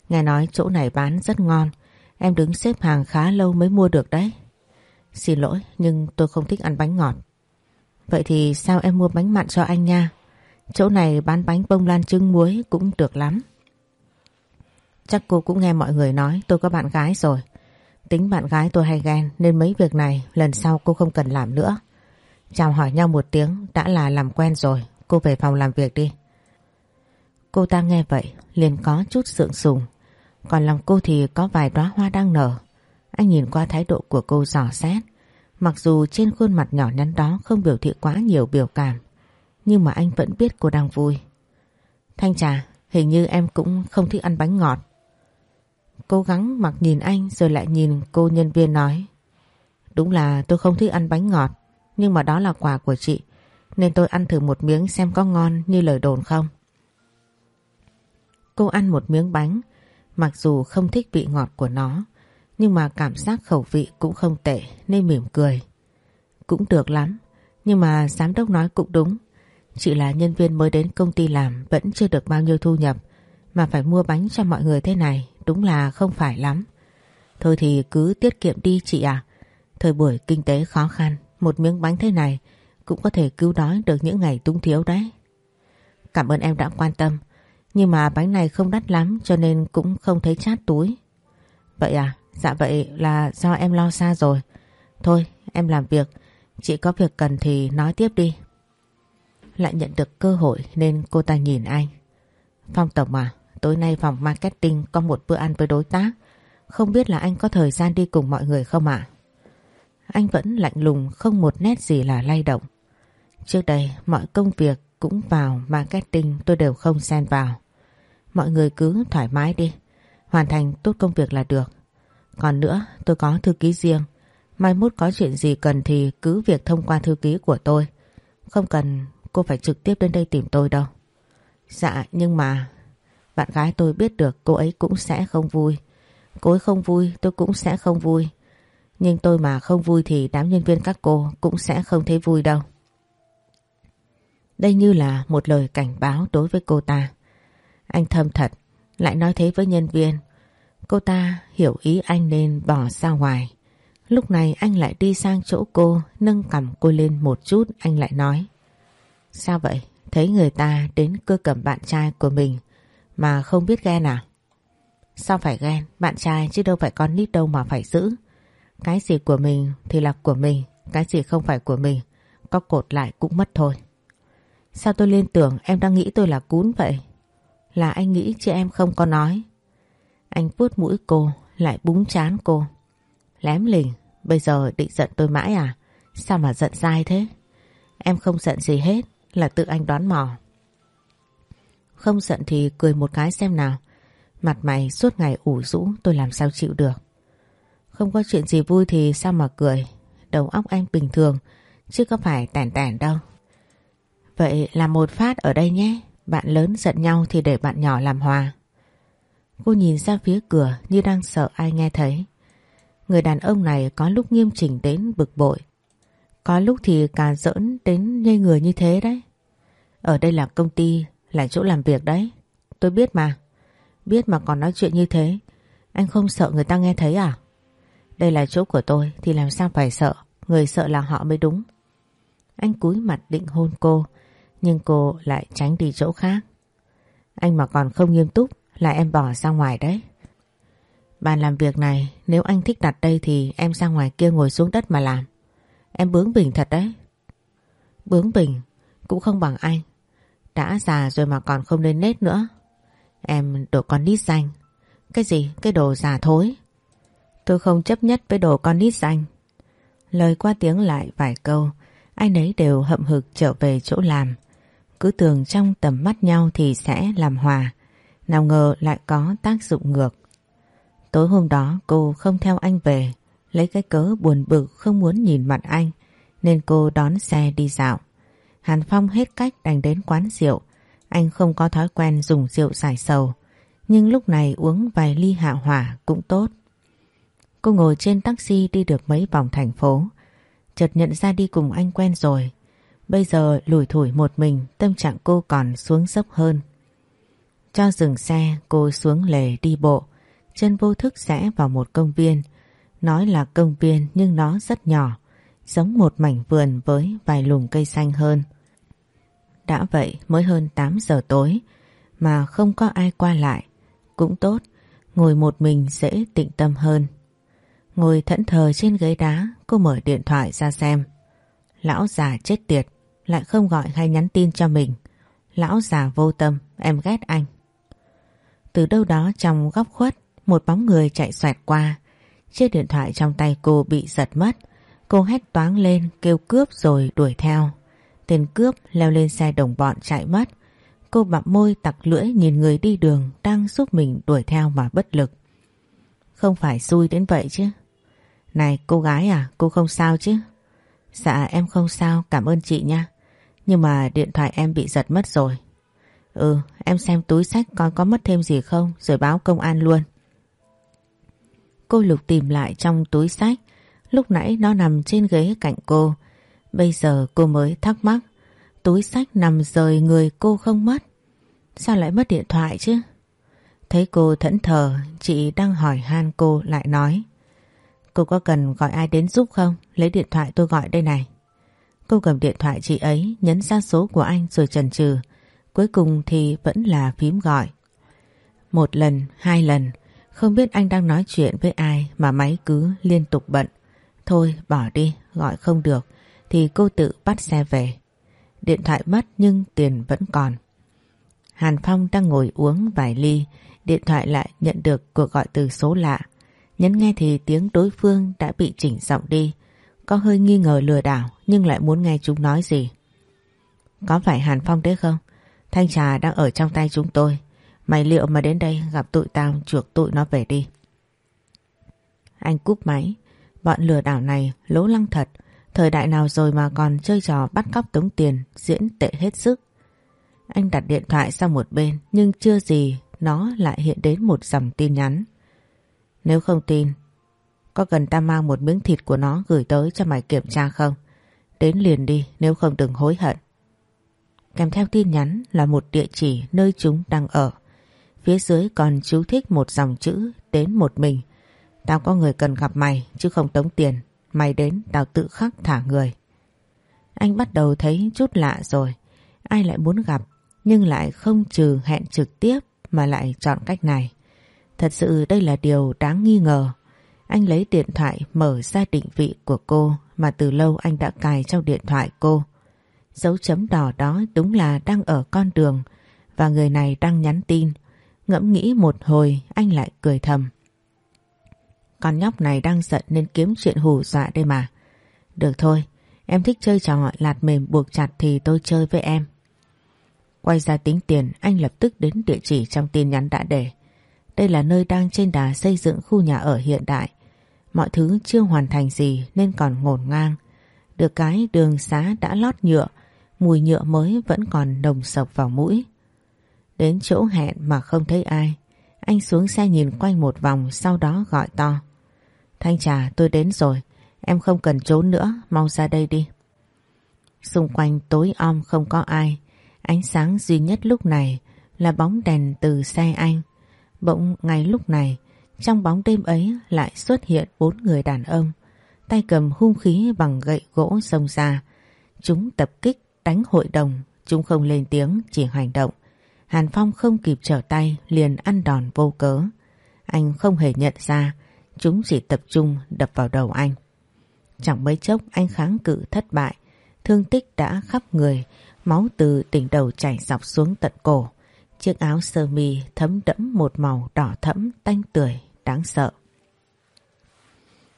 Nghe nói chỗ này bán rất ngon, em đứng xếp hàng khá lâu mới mua được đấy. Xin lỗi, nhưng tôi không thích ăn bánh ngọt. Vậy thì sao em mua bánh mặn cho anh nha? Chỗ này bán bánh bông lan trứng muối cũng được lắm. Chắc cô cũng nghe mọi người nói tôi có bạn gái rồi. Tính bạn gái tôi hay ghen nên mấy việc này lần sau cô không cần làm nữa. Chào hỏi nhau một tiếng đã là làm quen rồi. Cô về phòng làm việc đi. Cô ta nghe vậy liền có chút sượng sùng. Còn lòng cô thì có vài đóa hoa đang nở. Anh nhìn qua thái độ của cô dò xét. Mặc dù trên khuôn mặt nhỏ nhắn đó không biểu thị quá nhiều biểu cảm. Nhưng mà anh vẫn biết cô đang vui. Thanh trà, hình như em cũng không thích ăn bánh ngọt. Cố gắng mặc nhìn anh rồi lại nhìn cô nhân viên nói. Đúng là tôi không thích ăn bánh ngọt, nhưng mà đó là quà của chị, nên tôi ăn thử một miếng xem có ngon như lời đồn không. Cô ăn một miếng bánh, mặc dù không thích vị ngọt của nó, nhưng mà cảm giác khẩu vị cũng không tệ nên mỉm cười. Cũng được lắm. Nhưng mà giám đốc nói cũng đúng. Chị là nhân viên mới đến công ty làm vẫn chưa được bao nhiêu thu nhập. Mà phải mua bánh cho mọi người thế này đúng là không phải lắm. Thôi thì cứ tiết kiệm đi chị à. Thời buổi kinh tế khó khăn, một miếng bánh thế này cũng có thể cứu đói được những ngày túng thiếu đấy. Cảm ơn em đã quan tâm. Nhưng mà bánh này không đắt lắm cho nên cũng không thấy chát túi. Vậy à? Dạ vậy là do em lo xa rồi. Thôi em làm việc. Chị có việc cần thì nói tiếp đi. Lại nhận được cơ hội nên cô ta nhìn anh. Phong Tổng à, tối nay phòng marketing có một bữa ăn với đối tác. Không biết là anh có thời gian đi cùng mọi người không ạ? Anh vẫn lạnh lùng không một nét gì là lay động. Trước đây mọi công việc cũng vào marketing tôi đều không xen vào. Mọi người cứ thoải mái đi, hoàn thành tốt công việc là được. Còn nữa tôi có thư ký riêng, mai mốt có chuyện gì cần thì cứ việc thông qua thư ký của tôi. Không cần cô phải trực tiếp đến đây tìm tôi đâu. Dạ nhưng mà bạn gái tôi biết được cô ấy cũng sẽ không vui. Cô ấy không vui tôi cũng sẽ không vui. Nhưng tôi mà không vui thì đám nhân viên các cô cũng sẽ không thấy vui đâu. Đây như là một lời cảnh báo đối với cô ta. Anh thâm thật, lại nói thế với nhân viên. Cô ta hiểu ý anh nên bỏ ra ngoài. Lúc này anh lại đi sang chỗ cô, nâng cầm cô lên một chút, anh lại nói. Sao vậy? Thấy người ta đến cơ cầm bạn trai của mình mà không biết ghen à? Sao phải ghen? Bạn trai chứ đâu phải con nít đâu mà phải giữ. Cái gì của mình thì là của mình, cái gì không phải của mình, có cột lại cũng mất thôi. Sao tôi lên tưởng em đang nghĩ tôi là cún vậy? Là anh nghĩ chị em không có nói. Anh vuốt mũi cô, lại búng chán cô. Lém lỉnh, bây giờ định giận tôi mãi à? Sao mà giận dai thế? Em không giận gì hết, là tự anh đoán mò. Không giận thì cười một cái xem nào. Mặt mày suốt ngày ủ rũ tôi làm sao chịu được. Không có chuyện gì vui thì sao mà cười. Đầu óc anh bình thường, chứ có phải tản tản đâu. Vậy là một phát ở đây nhé. Bạn lớn giận nhau thì để bạn nhỏ làm hòa. Cô nhìn ra phía cửa như đang sợ ai nghe thấy. Người đàn ông này có lúc nghiêm chỉnh đến bực bội. Có lúc thì cà giỡn đến nhây người như thế đấy. Ở đây là công ty, là chỗ làm việc đấy. Tôi biết mà. Biết mà còn nói chuyện như thế. Anh không sợ người ta nghe thấy à? Đây là chỗ của tôi thì làm sao phải sợ. Người sợ là họ mới đúng. Anh cúi mặt định hôn cô. Nhưng cô lại tránh đi chỗ khác. Anh mà còn không nghiêm túc là em bỏ ra ngoài đấy. Bàn làm việc này nếu anh thích đặt đây thì em ra ngoài kia ngồi xuống đất mà làm. Em bướng bỉnh thật đấy. Bướng bỉnh cũng không bằng anh. Đã già rồi mà còn không lên nết nữa. Em đồ con nít danh. Cái gì? Cái đồ già thối. Tôi không chấp nhất với đồ con nít danh. Lời qua tiếng lại vài câu, ai nấy đều hậm hực trở về chỗ làm. Cứ tưởng trong tầm mắt nhau thì sẽ làm hòa. Nào ngờ lại có tác dụng ngược. Tối hôm đó cô không theo anh về, lấy cái cớ buồn bực không muốn nhìn mặt anh, nên cô đón xe đi dạo. Hàn Phong hết cách đành đến quán rượu. Anh không có thói quen dùng rượu giải sầu, nhưng lúc này uống vài ly hạ hỏa cũng tốt. Cô ngồi trên taxi đi được mấy vòng thành phố, chợt nhận ra đi cùng anh quen rồi. Bây giờ lủi thủi một mình tâm trạng cô còn xuống dốc hơn. Cho dừng xe cô xuống lề đi bộ, chân vô thức rẽ vào một công viên. Nói là công viên nhưng nó rất nhỏ, giống một mảnh vườn với vài lùm cây xanh hơn. Đã vậy mới hơn 8 giờ tối mà không có ai qua lại. Cũng tốt, ngồi một mình dễ tịnh tâm hơn. Ngồi thẫn thờ trên ghế đá, cô mở điện thoại ra xem. Lão già chết tiệt, lại không gọi hay nhắn tin cho mình. Lão già vô tâm, em ghét anh. Từ đâu đó trong góc khuất, một bóng người chạy xoẹt qua. Chiếc điện thoại trong tay cô bị giật mất. Cô hét toáng lên, kêu cướp rồi đuổi theo. Tên cướp leo lên xe đồng bọn chạy mất. Cô bặm môi tặc lưỡi nhìn người đi đường đang giúp mình đuổi theo mà bất lực. Không phải xui đến vậy chứ. Này cô gái à, cô không sao chứ? Dạ em không sao, cảm ơn chị nha. Nhưng mà điện thoại em bị giật mất rồi. Ừ, em xem túi sách coi có mất thêm gì không rồi báo công an luôn. Cô lục tìm lại trong túi sách, lúc nãy nó nằm trên ghế cạnh cô. Bây giờ cô mới thắc mắc túi sách nằm rời người cô không mất. Sao lại mất điện thoại chứ? Thấy cô thẫn thờ, chị đang hỏi han cô lại nói. Cô có cần gọi ai đến giúp không? Lấy điện thoại tôi gọi đây này. Cô cầm điện thoại chị ấy nhấn ra số của anh rồi chần chừ. Cuối cùng thì vẫn là phím gọi. Một lần, hai lần, không biết anh đang nói chuyện với ai mà máy cứ liên tục bận. Thôi bỏ đi, gọi không được thì cô tự bắt xe về. Điện thoại mất nhưng tiền vẫn còn. Hàn Phong đang ngồi uống vài ly, điện thoại lại nhận được cuộc gọi từ số lạ. Nhấn nghe thì tiếng đối phương đã bị chỉnh giọng đi. Có hơi nghi ngờ lừa đảo nhưng lại muốn nghe chúng nói gì. Có phải Hàn Phong đấy không? Thanh trà đang ở trong tay chúng tôi. Mày liệu mà đến đây gặp tụi tao chuộc tụi nó về đi. Anh cúp máy. Bọn lừa đảo này lố lăng thật. Thời đại nào rồi mà còn chơi trò bắt cóc tống tiền diễn tệ hết sức. Anh đặt điện thoại sang một bên nhưng chưa gì nó lại hiện đến một dòng tin nhắn. Nếu không tin, có cần ta mang một miếng thịt của nó gửi tới cho mày kiểm tra không? Đến liền đi, nếu không đừng hối hận. Kèm theo tin nhắn là một địa chỉ nơi chúng đang ở. Phía dưới còn chú thích một dòng chữ, đến một mình. Tao có người cần gặp mày, chứ không tống tiền. Mày đến, tao tự khắc thả người. Anh bắt đầu thấy chút lạ rồi. Ai lại muốn gặp, nhưng lại không trừ hẹn trực tiếp mà lại chọn cách này. Thật sự đây là điều đáng nghi ngờ. Anh lấy điện thoại mở ra định vị của cô mà từ lâu anh đã cài trong điện thoại cô. Dấu chấm đỏ đó đúng là đang ở con đường và người này đang nhắn tin. Ngẫm nghĩ một hồi anh lại cười thầm. Con nhóc này đang giận nên kiếm chuyện hù dọa đây mà. Được thôi, em thích chơi trò lạt mềm buộc chặt thì tôi chơi với em. Quay ra tính tiền anh lập tức đến địa chỉ trong tin nhắn đã để. Đây là nơi đang trên đà xây dựng khu nhà ở hiện đại. Mọi thứ chưa hoàn thành gì nên còn ngổn ngang. Được cái đường xá đã lót nhựa, mùi nhựa mới vẫn còn nồng sộc vào mũi. Đến chỗ hẹn mà không thấy ai. Anh xuống xe nhìn quanh một vòng sau đó gọi to. Thanh trà tôi đến rồi, em không cần trốn nữa, mau ra đây đi. Xung quanh tối om không có ai, ánh sáng duy nhất lúc này là bóng đèn từ xe anh. Bỗng ngay lúc này, trong bóng đêm ấy lại xuất hiện bốn người đàn ông, tay cầm hung khí bằng gậy gỗ sông ra. Chúng tập kích đánh hội đồng, chúng không lên tiếng, chỉ hành động. Hàn Phong không kịp trở tay liền ăn đòn vô cớ. Anh không hề nhận ra, chúng chỉ tập trung đập vào đầu anh. Chẳng mấy chốc anh kháng cự thất bại, thương tích đã khắp người, máu từ đỉnh đầu chảy dọc xuống tận cổ. Chiếc áo sơ mi thấm đẫm một màu đỏ thẫm tanh tưởi, đáng sợ.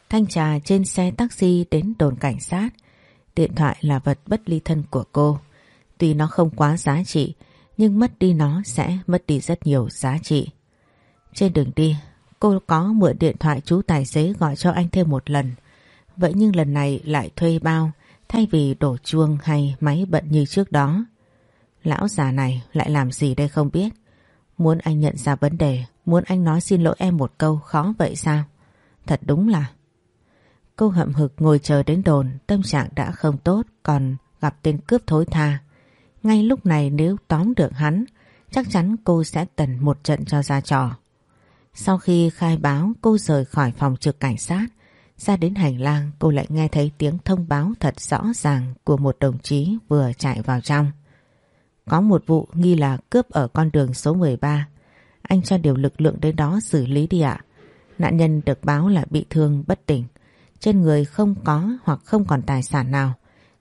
Thanh trà trên xe taxi đến đồn cảnh sát. Điện thoại là vật bất ly thân của cô. Tuy nó không quá giá trị, nhưng mất đi nó sẽ mất đi rất nhiều giá trị. Trên đường đi, cô có mượn điện thoại chú tài xế gọi cho anh thêm một lần. Vậy nhưng lần này lại thuê bao thay vì đổ chuông hay máy bận như trước đó. Lão già này lại làm gì đây không biết. Muốn anh nhận ra vấn đề, muốn anh nói xin lỗi em một câu khó vậy sao? Thật đúng là... Cô hậm hực ngồi chờ đến đồn, tâm trạng đã không tốt, còn gặp tên cướp thối tha. Ngay lúc này nếu tóm được hắn, chắc chắn cô sẽ tần một trận cho ra trò. Sau khi khai báo cô rời khỏi phòng trực cảnh sát, ra đến hành lang cô lại nghe thấy tiếng thông báo thật rõ ràng của một đồng chí vừa chạy vào trong. Có một vụ nghi là cướp ở con đường số 13. Anh cho điều lực lượng đến đó xử lý đi ạ. Nạn nhân được báo là bị thương bất tỉnh. Trên người không có hoặc không còn tài sản nào.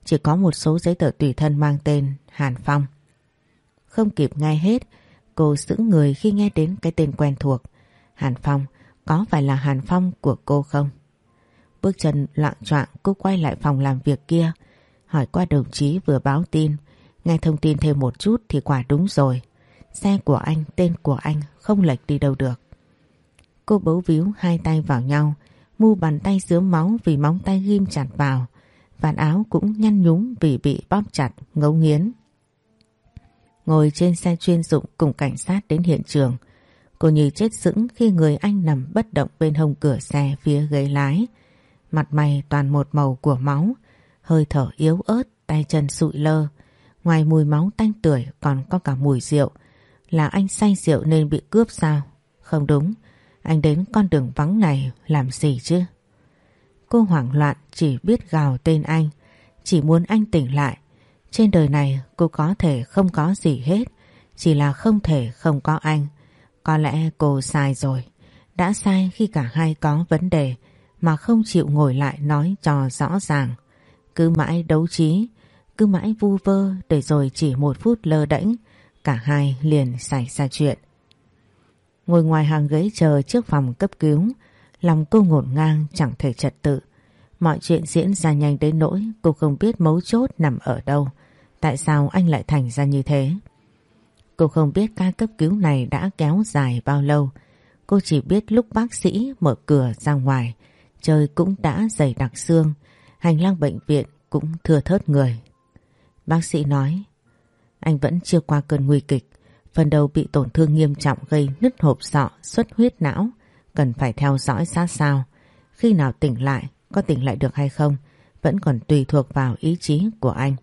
Chỉ có một số giấy tờ tùy thân mang tên Hàn Phong. Không kịp nghe hết, cô sững người khi nghe đến cái tên quen thuộc. Hàn Phong, có phải là Hàn Phong của cô không? Bước chân loạn choạng cô quay lại phòng làm việc kia, hỏi qua đồng chí vừa báo tin. Nghe thông tin thêm một chút thì quả đúng rồi. Xe của anh, tên của anh không lệch đi đâu được. Cô bấu víu hai tay vào nhau, mu bàn tay dướm máu vì móng tay ghim chặt vào. Vạt áo cũng nhăn nhúm vì bị bóp chặt, ngấu nghiến. Ngồi trên xe chuyên dụng cùng cảnh sát đến hiện trường. Cô như chết sững khi người anh nằm bất động bên hông cửa xe phía ghế lái. Mặt mày toàn một màu của máu, hơi thở yếu ớt, tay chân sụi lơ. Ngoài mùi máu tanh tưởi còn có cả mùi rượu. Là anh say rượu nên bị cướp sao? Không đúng, anh đến con đường vắng này làm gì chứ? Cô hoảng loạn chỉ biết gào tên anh, chỉ muốn anh tỉnh lại. Trên đời này cô có thể không có gì hết, chỉ là không thể không có anh. Có lẽ cô sai rồi, đã sai khi cả hai có vấn đề mà không chịu ngồi lại nói cho rõ ràng. Cứ mãi đấu trí, cứ mãi vu vơ để rồi chỉ một phút lơ đễnh, cả hai liền xảy ra chuyện. Ngồi ngoài hàng ghế chờ trước phòng cấp cứu, lòng cô ngổn ngang chẳng thể trật tự. Mọi chuyện diễn ra nhanh đến nỗi cô không biết mấu chốt nằm ở đâu. Tại sao anh lại thành ra như thế? Cô không biết ca cấp cứu này đã kéo dài bao lâu. Cô chỉ biết lúc bác sĩ mở cửa ra ngoài, trời cũng đã dày đặc xương, hành lang bệnh viện cũng thừa thớt người. Bác sĩ nói, anh vẫn chưa qua cơn nguy kịch, phần đầu bị tổn thương nghiêm trọng gây nứt hộp sọ, xuất huyết não, cần phải theo dõi sát sao. Khi nào tỉnh lại, có tỉnh lại được hay không, vẫn còn tùy thuộc vào ý chí của anh.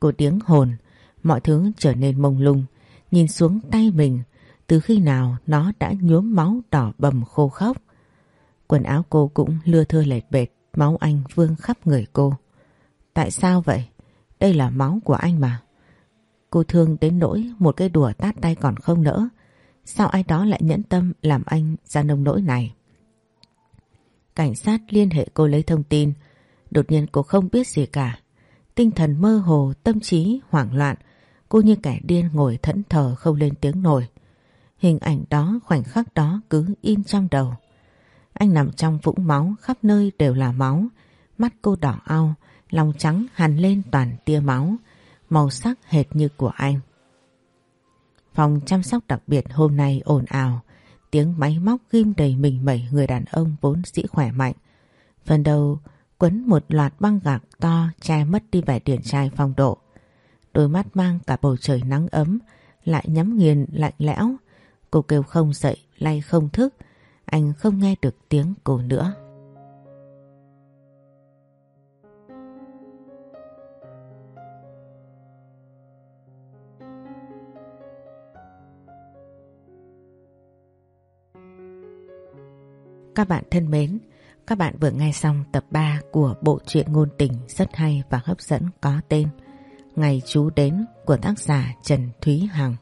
Cô tiếng hồn, mọi thứ trở nên mông lung, nhìn xuống tay mình, từ khi nào nó đã nhuốm máu đỏ bầm khô khốc. Quần áo cô cũng lưa thưa lệch bệt, máu anh vương khắp người cô. Tại sao vậy? Đây là máu của anh mà. Cô thương đến nỗi một cái đùa tát tay còn không nỡ. Sao ai đó lại nhẫn tâm làm anh ra nông nỗi này? Cảnh sát liên hệ cô lấy thông tin. Đột nhiên cô không biết gì cả. Tinh thần mơ hồ, tâm trí hoảng loạn. Cô như kẻ điên ngồi thẫn thờ không lên tiếng nổi. Hình ảnh đó, khoảnh khắc đó cứ in trong đầu. Anh nằm trong vũng máu, khắp nơi đều là máu. Mắt cô đỏ ao, lòng trắng hằn lên toàn tia máu, màu sắc hệt như của anh. Phòng chăm sóc đặc biệt hôm nay ồn ào, tiếng máy móc ghim đầy mình mẩy người đàn ông vốn dĩ khỏe mạnh. Phần đầu quấn một loạt băng gạc to che mất đi vẻ điển trai phong độ. Đôi mắt mang cả bầu trời nắng ấm, lại nhắm nghiền lạnh lẽo. Cô kêu không dậy, lay không thức, anh không nghe được tiếng cô nữa. Các bạn thân mến, các bạn vừa nghe xong tập 3 của bộ truyện ngôn tình rất hay và hấp dẫn có tên Ngày chú đến của tác giả Trần Thúy Hằng.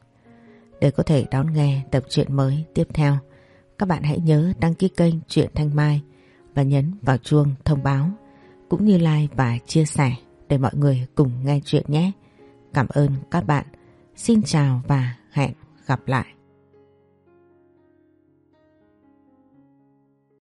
Để có thể đón nghe tập truyện mới tiếp theo, các bạn hãy nhớ đăng ký kênh Truyện Thanh Mai và nhấn vào chuông thông báo cũng như like và chia sẻ để mọi người cùng nghe chuyện nhé. Cảm ơn các bạn. Xin chào và hẹn gặp lại.